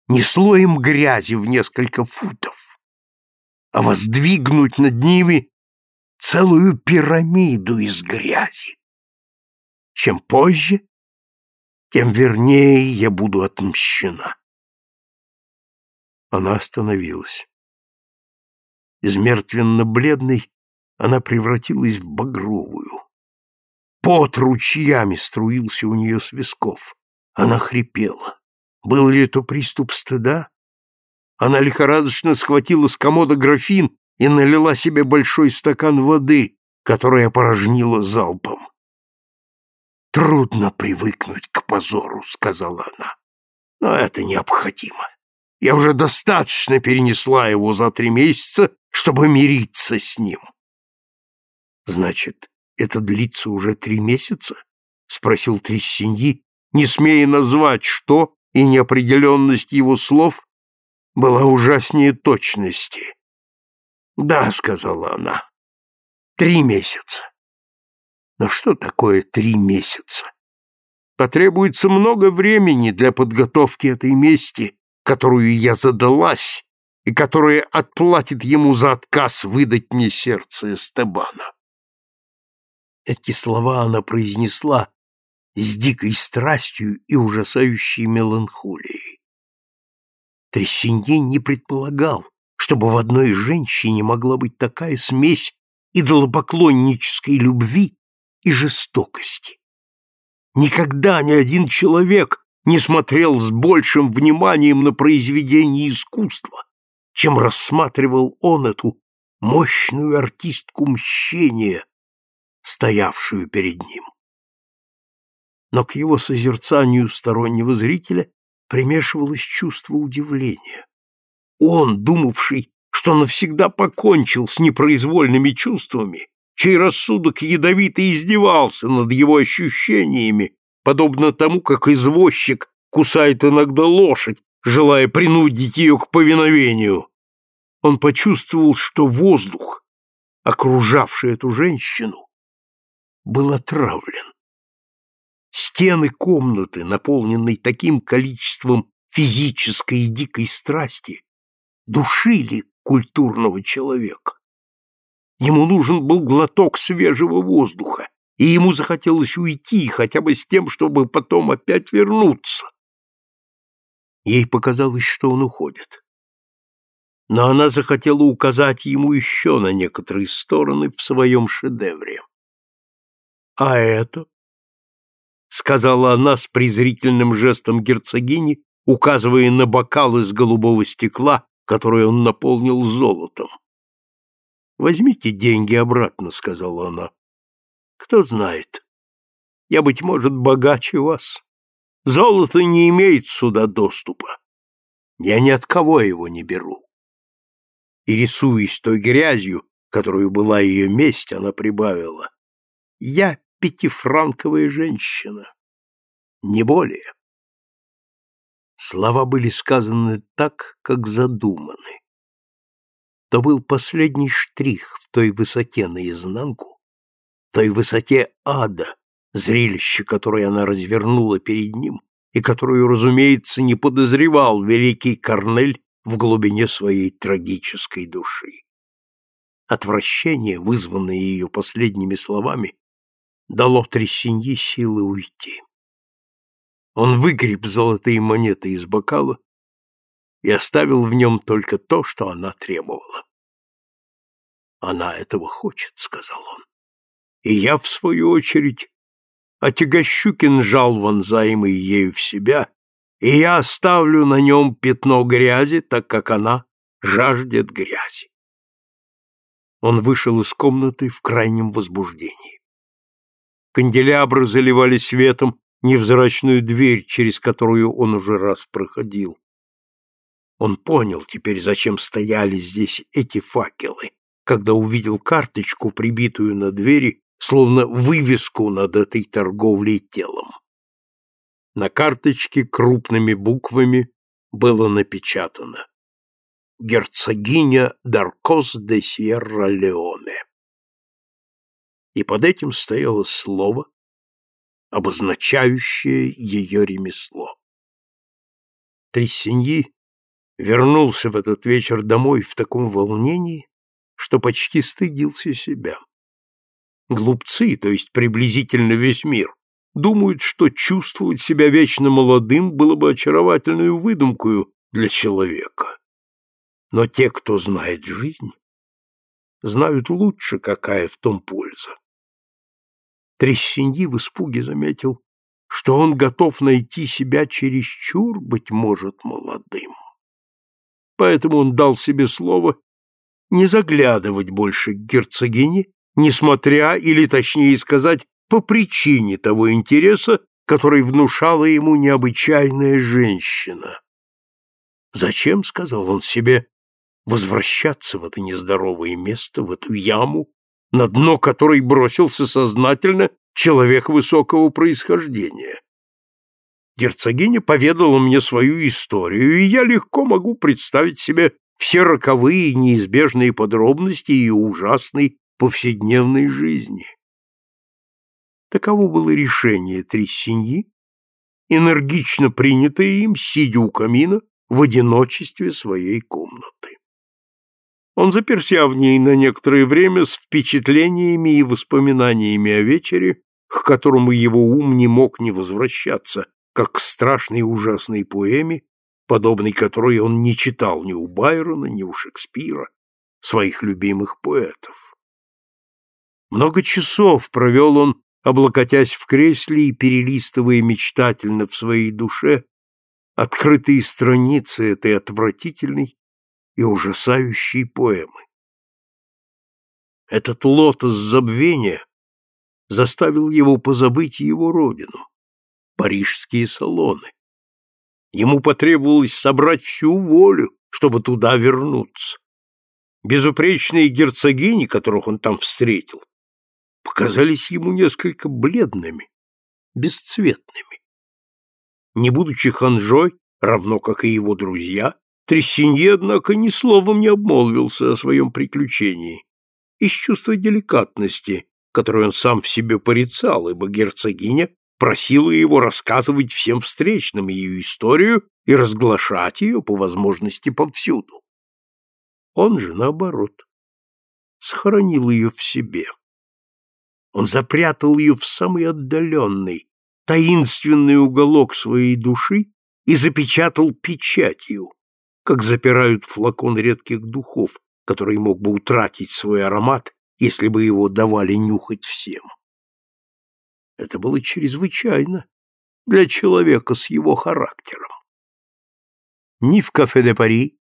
не слоем грязи в несколько футов, а воздвигнуть над ними целую пирамиду из грязи. Чем позже, тем вернее я буду отмщена. Она остановилась. Из мертвенно-бледной она превратилась в багровую. Пот ручьями струился у нее с висков. Она хрипела. Был ли это приступ стыда? Она лихорадочно схватила с комода графин и налила себе большой стакан воды, который опорожнила залпом. «Трудно привыкнуть позору», — сказала она. «Но это необходимо. Я уже достаточно перенесла его за три месяца, чтобы мириться с ним. Значит, это длится уже три месяца? Спросил Трессиньи, не смея назвать, что, и неопределенность его слов была ужаснее точности. «Да», — сказала она, — «три месяца». Но что такое три месяца? Потребуется много времени для подготовки этой мести, которую я задалась и которая отплатит ему за отказ выдать мне сердце Эстебана. Эти слова она произнесла с дикой страстью и ужасающей меланхолией. Трессинье не предполагал, чтобы в одной женщине могла быть такая смесь идолопоклоннической любви и жестокости. Никогда ни один человек не смотрел с большим вниманием на произведение искусства, чем рассматривал он эту мощную артистку мщения, стоявшую перед ним. Но к его созерцанию стороннего зрителя примешивалось чувство удивления. Он, думавший, что навсегда покончил с непроизвольными чувствами, чей рассудок ядовито издевался над его ощущениями, подобно тому, как извозчик кусает иногда лошадь, желая принудить ее к повиновению. Он почувствовал, что воздух, окружавший эту женщину, был отравлен. Стены комнаты, наполненной таким количеством физической и дикой страсти, душили культурного человека. Ему нужен был глоток свежего воздуха, и ему захотелось уйти хотя бы с тем, чтобы потом опять вернуться. Ей показалось, что он уходит. Но она захотела указать ему еще на некоторые стороны в своем шедевре. «А это?» — сказала она с презрительным жестом герцогини, указывая на бокал из голубого стекла, который он наполнил золотом. «Возьмите деньги обратно», — сказала она. «Кто знает, я, быть может, богаче вас. Золото не имеет сюда доступа. Я ни от кого его не беру». И, рисуясь той грязью, которую была ее месть, она прибавила. «Я пятифранковая женщина. Не более». Слова были сказаны так, как задуманы. То был последний штрих в той высоте наизнанку, той высоте ада, зрелище, которое она развернула перед ним и которую, разумеется, не подозревал великий Корнель в глубине своей трагической души. Отвращение, вызванное ее последними словами, дало Трессиньи силы уйти. Он выгреб золотые монеты из бокала и оставил в нем только то, что она требовала. «Она этого хочет», — сказал он. и я, в свою очередь, отягощу кинжал, вонзаемый ею в себя, и я оставлю на нем пятно грязи, так как она жаждет грязи. Он вышел из комнаты в крайнем возбуждении. Канделябры заливали светом невзрачную дверь, через которую он уже раз проходил. Он понял теперь, зачем стояли здесь эти факелы, когда увидел карточку, прибитую на двери, словно вывеску над этой торговлей телом. На карточке крупными буквами было напечатано «Герцогиня Даркос де Сьерра-Леоне». И под этим стояло слово, обозначающее ее ремесло. Трессиньи вернулся в этот вечер домой в таком волнении, что почти стыдился себя. Глупцы, то есть приблизительно весь мир, думают, что чувствовать себя вечно молодым было бы очаровательной выдумкою для человека. Но те, кто знает жизнь, знают лучше, какая в том польза. Трессиньи в испуге заметил, что он готов найти себя чересчур, быть может, молодым поэтому он дал себе слово не заглядывать больше к герцогине, несмотря, или точнее сказать, по причине того интереса, который внушала ему необычайная женщина. «Зачем, — сказал он себе, — возвращаться в это нездоровое место, в эту яму, на дно которой бросился сознательно человек высокого происхождения? Герцогиня поведала мне свою историю, и я легко могу представить себе все роковые неизбежные подробности ее ужасной повседневной жизни. Таково было решение Триссиньи, энергично принятое им, сидя у камина в одиночестве своей комнаты. Он заперся в ней на некоторое время с впечатлениями и воспоминаниями о вечере, к которому его ум не мог не возвращаться, как к страшной и ужасной поэме, подобной которой он не читал ни у Байрона, ни у Шекспира, своих любимых поэтов. Много часов провел он, облокотясь в кресле и перелистывая мечтательно в своей душе открытые страницы этой отвратительной и ужасающей поэмы. Этот лотос забвения заставил его позабыть его родину парижские салоны. Ему потребовалось собрать всю волю, чтобы туда вернуться. Безупречные герцогини, которых он там встретил, показались ему несколько бледными, бесцветными. Не будучи ханжой, равно как и его друзья, Трессинье, однако, ни словом не обмолвился о своем приключении. Из чувства деликатности, которое он сам в себе порицал, ибо герцогиня просила его рассказывать всем встречным ее историю и разглашать ее по возможности повсюду. Он же, наоборот, сохранил ее в себе. Он запрятал ее в самый отдаленный, таинственный уголок своей души и запечатал печатью, как запирают флакон редких духов, который мог бы утратить свой аромат, если бы его давали нюхать всем. Это было чрезвычайно для человека с его характером. Ни в кафе де Пари,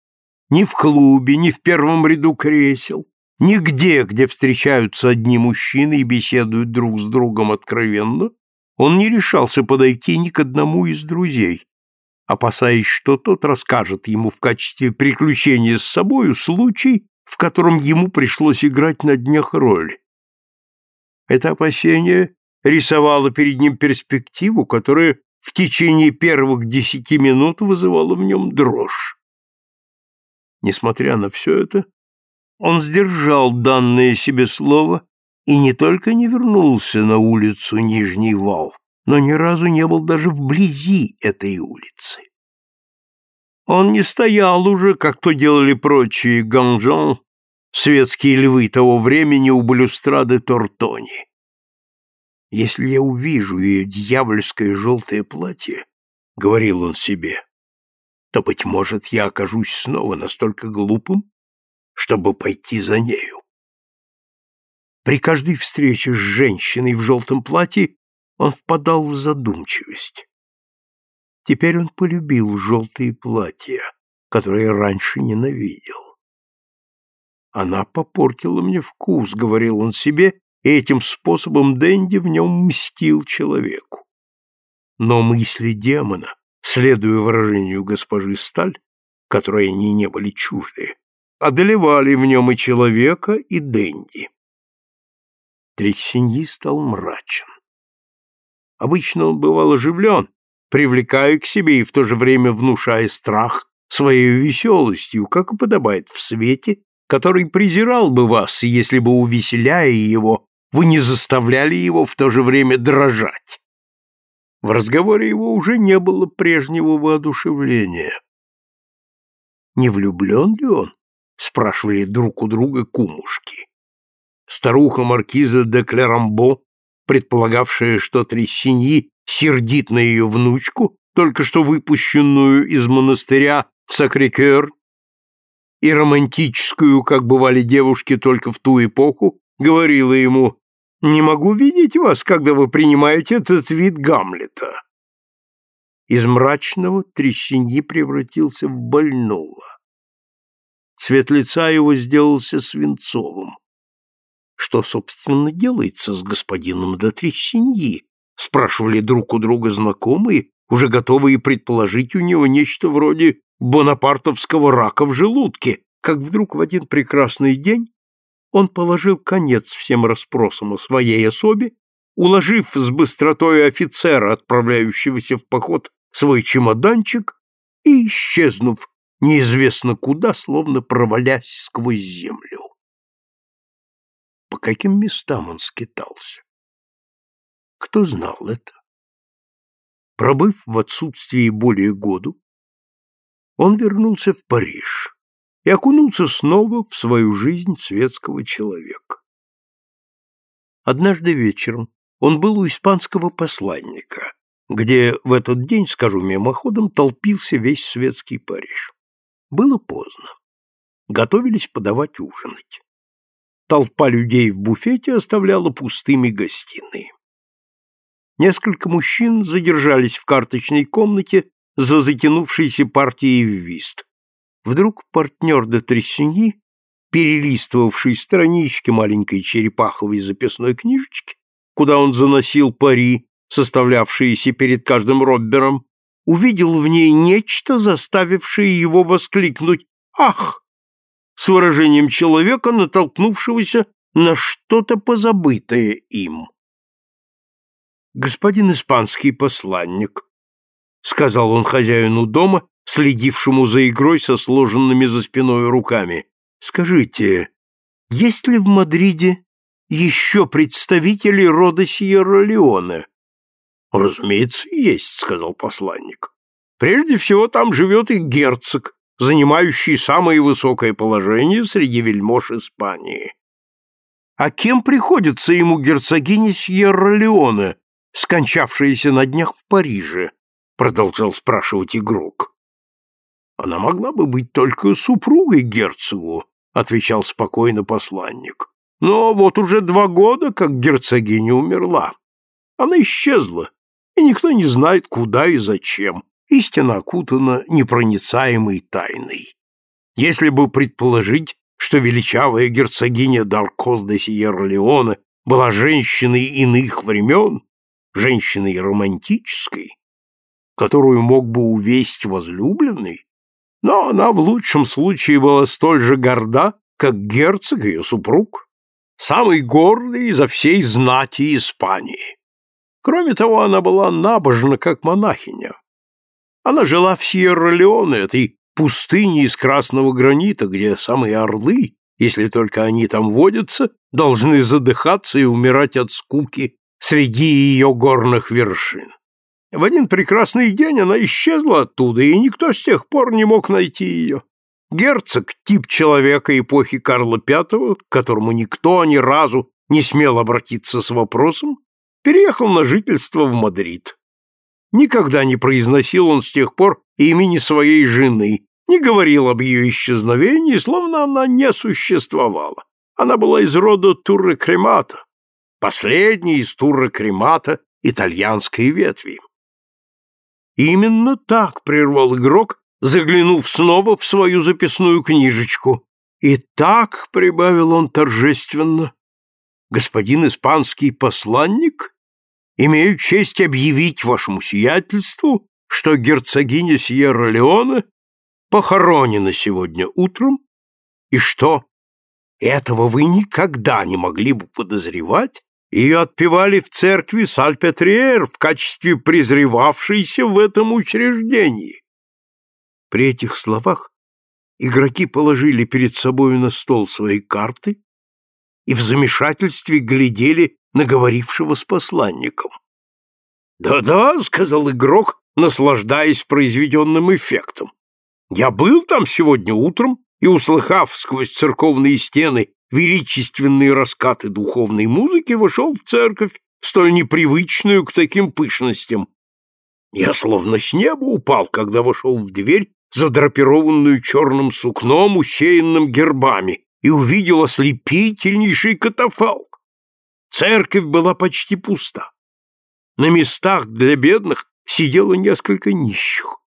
ни в клубе, ни в первом ряду кресел, нигде, где встречаются одни мужчины и беседуют друг с другом откровенно, он не решался подойти ни к одному из друзей, опасаясь, что тот расскажет ему в качестве приключения с собою случай, в котором ему пришлось играть на днях роль. Это опасение рисовала перед ним перспективу, которая в течение первых десяти минут вызывала в нем дрожь. Несмотря на все это, он сдержал данное себе слово и не только не вернулся на улицу Нижний Вал, но ни разу не был даже вблизи этой улицы. Он не стоял уже, как то делали прочие ганжон, светские львы того времени у балюстрады Тортони. Если я увижу ее дьявольское желтое платье, — говорил он себе, — то, быть может, я окажусь снова настолько глупым, чтобы пойти за нею. При каждой встрече с женщиной в желтом платье он впадал в задумчивость. Теперь он полюбил желтые платья, которые раньше ненавидел. «Она попортила мне вкус», — говорил он себе, этим способом Дэнди в нем мстил человеку. Но мысли демона, следуя выражению госпожи Сталь, которой они не были чужды, одолевали в нем и человека, и Дэнди. Трексиньи стал мрачен. Обычно он бывал оживлен, привлекая к себе и в то же время внушая страх своей веселостью, как и подобает в свете, который презирал бы вас, если бы, увеселяя его, вы не заставляли его в то же время дрожать. В разговоре его уже не было прежнего воодушевления. «Не влюблен ли он?» — спрашивали друг у друга кумушки. Старуха маркиза де Клерамбо, предполагавшая, что Трессиньи сердит на ее внучку, только что выпущенную из монастыря Сакрикер, и романтическую, как бывали девушки только в ту эпоху, говорила ему «Не могу видеть вас, когда вы принимаете этот вид Гамлета». Из мрачного Трессиньи превратился в больного. Цвет лица его сделался свинцовым. Что, собственно, делается с господином де Трессиньи? Спрашивали друг у друга знакомые, уже готовые предположить у него нечто вроде бонапартовского рака в желудке, как вдруг в один прекрасный день он положил конец всем расспросам о своей особе, уложив с быстротой офицера, отправляющегося в поход, свой чемоданчик и, исчезнув неизвестно куда, словно провалясь сквозь землю. По каким местам он скитался? Кто знал это? Пробыв в отсутствии более году, он вернулся в Париж и окунулся снова в свою жизнь светского человека. Однажды вечером он был у испанского посланника, где в этот день, скажу мимоходом, толпился весь светский Париж. Было поздно. Готовились подавать ужинать. Толпа людей в буфете оставляла пустыми гостиные. Несколько мужчин задержались в карточной комнате за затянувшейся партией в вист. Вдруг партнер де Трессиньи, перелистывавший странички маленькой черепаховой записной книжечки, куда он заносил пари, составлявшиеся перед каждым роббером, увидел в ней нечто, заставившее его воскликнуть «Ах!» с выражением человека, натолкнувшегося на что-то позабытое им. «Господин испанский посланник», — сказал он хозяину дома, следившему за игрой со сложенными за спиной руками. «Скажите, есть ли в Мадриде еще представители рода Сьерра-Леоне?» «Разумеется, есть», — сказал посланник. «Прежде всего там живет и герцог, занимающий самое высокое положение среди вельмож Испании». «А кем приходится ему герцогиня Сьерра-Леоне, скончавшаяся на днях в Париже?» продолжал спрашивать игрок. Она могла бы быть только супругой герцогу, отвечал спокойно посланник. Но вот уже два года, как герцогиня умерла. Она исчезла, и никто не знает, куда и зачем. Истина окутана непроницаемой тайной. Если бы предположить, что величавая герцогиня Даркос де Сьерра-Леоне была женщиной иных времен, женщиной романтической, которую мог бы увесть возлюбленный, но она в лучшем случае была столь же горда, как герцог ее супруг, самый гордый изо всей знати Испании. Кроме того, она была набожна, как монахиня. Она жила в Сьерра-Леоне, этой пустыне из красного гранита, где самые орлы, если только они там водятся, должны задыхаться и умирать от скуки среди ее горных вершин. В один прекрасный день она исчезла оттуда, и никто с тех пор не мог найти ее. Герцог, тип человека эпохи Карла V, к которому никто ни разу не смел обратиться с вопросом, переехал на жительство в Мадрид. Никогда не произносил он с тех пор имени своей жены, не говорил об ее исчезновении, словно она не существовала. Она была из рода Турре Кремата, последней из Турре Кремата итальянской ветви. Именно так прервал игрок, заглянув снова в свою записную книжечку. И так, — прибавил он торжественно, — господин испанский посланник, имею честь объявить вашему сиятельству, что герцогиня Сьерра-Леоне похоронена сегодня утром, и что этого вы никогда не могли бы подозревать, ее отпевали в церкви Сальпетриер в качестве презревавшейся в этом учреждении. При этих словах игроки положили перед собою на стол свои карты и в замешательстве глядели на говорившего с посланником. «Да-да», — сказал игрок, наслаждаясь произведенным эффектом. «Я был там сегодня утром и, услыхав сквозь церковные стены величественные раскаты духовной музыки, вошел в церковь, столь непривычную к таким пышностям. Я словно с неба упал, когда вошел в дверь, задрапированную черным сукном, усеянным гербами, и увидел ослепительнейший катафалк. Церковь была почти пуста. На местах для бедных сидело несколько нищих.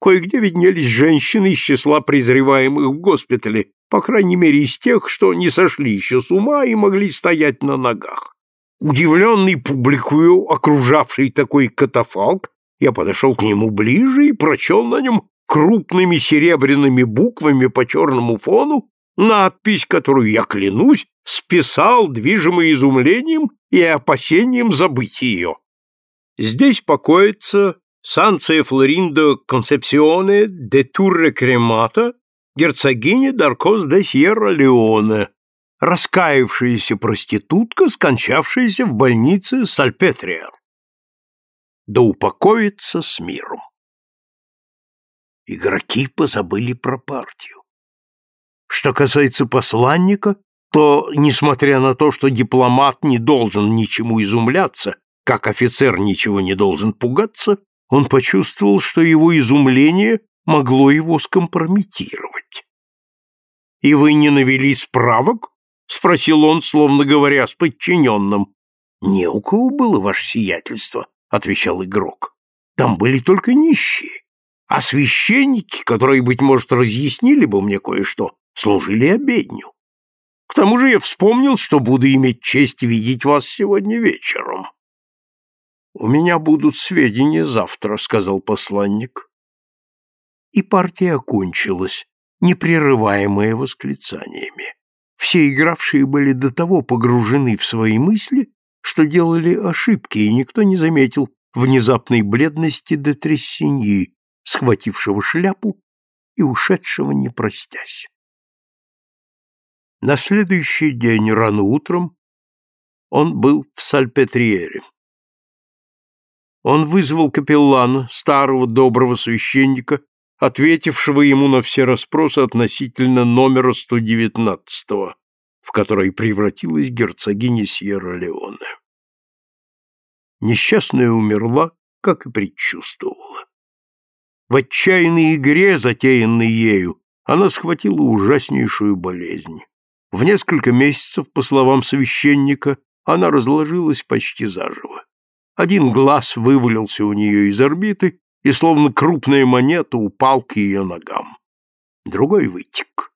Кое-где виднелись женщины из числа презреваемых в госпитале, по крайней мере из тех, что не сошли еще с ума и могли стоять на ногах. Удивленный публикую, окружавший такой катафалк, я подошел к нему ближе и прочел на нем крупными серебряными буквами по черному фону надпись, которую, я клянусь, списал, движимый изумлением и опасением забыть ее. Здесь покоится Санция Флориндо Концепсионе де Турре Кремата, герцогиня Даркос де Сьерра-Леоне, раскаявшаяся проститутка, скончавшаяся в больнице Сальпетриер. Да упокоится с миром. Игроки позабыли про партию. Что касается посланника, то, несмотря на то, что дипломат не должен ничему изумляться, как офицер ничего не должен пугаться, он почувствовал, что его изумление могло его скомпрометировать. «И вы не навели справок?» — спросил он, словно говоря с подчиненным. «Не у кого было ваше сиятельство», — отвечал игрок. «Там были только нищие, а священники, которые, быть может, разъяснили бы мне кое-что, служили обедню. К тому же я вспомнил, что буду иметь честь видеть вас сегодня вечером». «У меня будут сведения завтра», — сказал посланник. И партия окончилась, непрерываемая восклицаниями. Все игравшие были до того погружены в свои мысли, что делали ошибки, и никто не заметил внезапной бледности де Трессиньи, схватившего шляпу и ушедшего не простясь. На следующий день рано утром он был в Сальпетриере. Он вызвал капеллана, старого доброго священника, ответившего ему на все расспросы относительно номера 119 в который превратилась герцогиня Сьерра-Леоне. Несчастная умерла, как и предчувствовала. В отчаянной игре, затеянной ею, она схватила ужаснейшую болезнь. В несколько месяцев, по словам священника, она разложилась почти заживо. Один глаз вывалился у нее из орбиты и, словно крупная монета, упал к ее ногам. Другой вытек.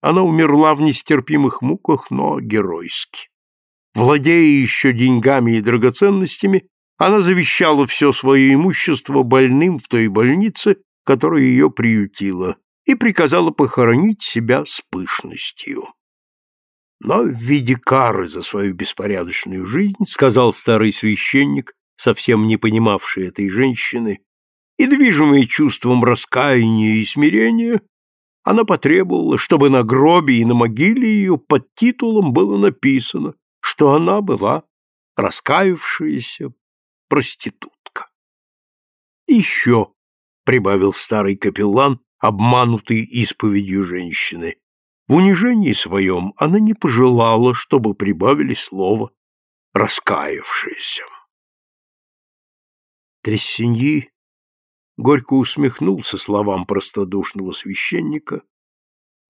Она умерла в нестерпимых муках, но геройски. Владея еще деньгами и драгоценностями, она завещала все свое имущество больным в той больнице, которая ее приютила, и приказала похоронить себя с пышностью. Но в виде кары за свою беспорядочную жизнь, сказал старый священник, совсем не понимавший этой женщины, и движимый чувством раскаяния и смирения, она потребовала, чтобы на гробе и на могиле ее под титулом было написано, что она была раскаявшаяся проститутка. «Еще», — прибавил старый капеллан, обманутый исповедью женщины, в унижении своем она не пожелала, чтобы прибавили слово «раскаявшаяся». Трессиньи горько усмехнулся словам простодушного священника,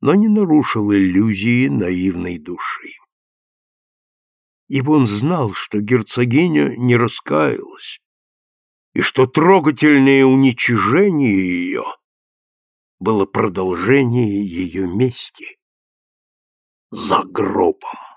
но не нарушил иллюзии наивной души. Ибо он знал, что герцогиня не раскаялась, и что трогательное уничижение ее было продолжение ее мести за гробом.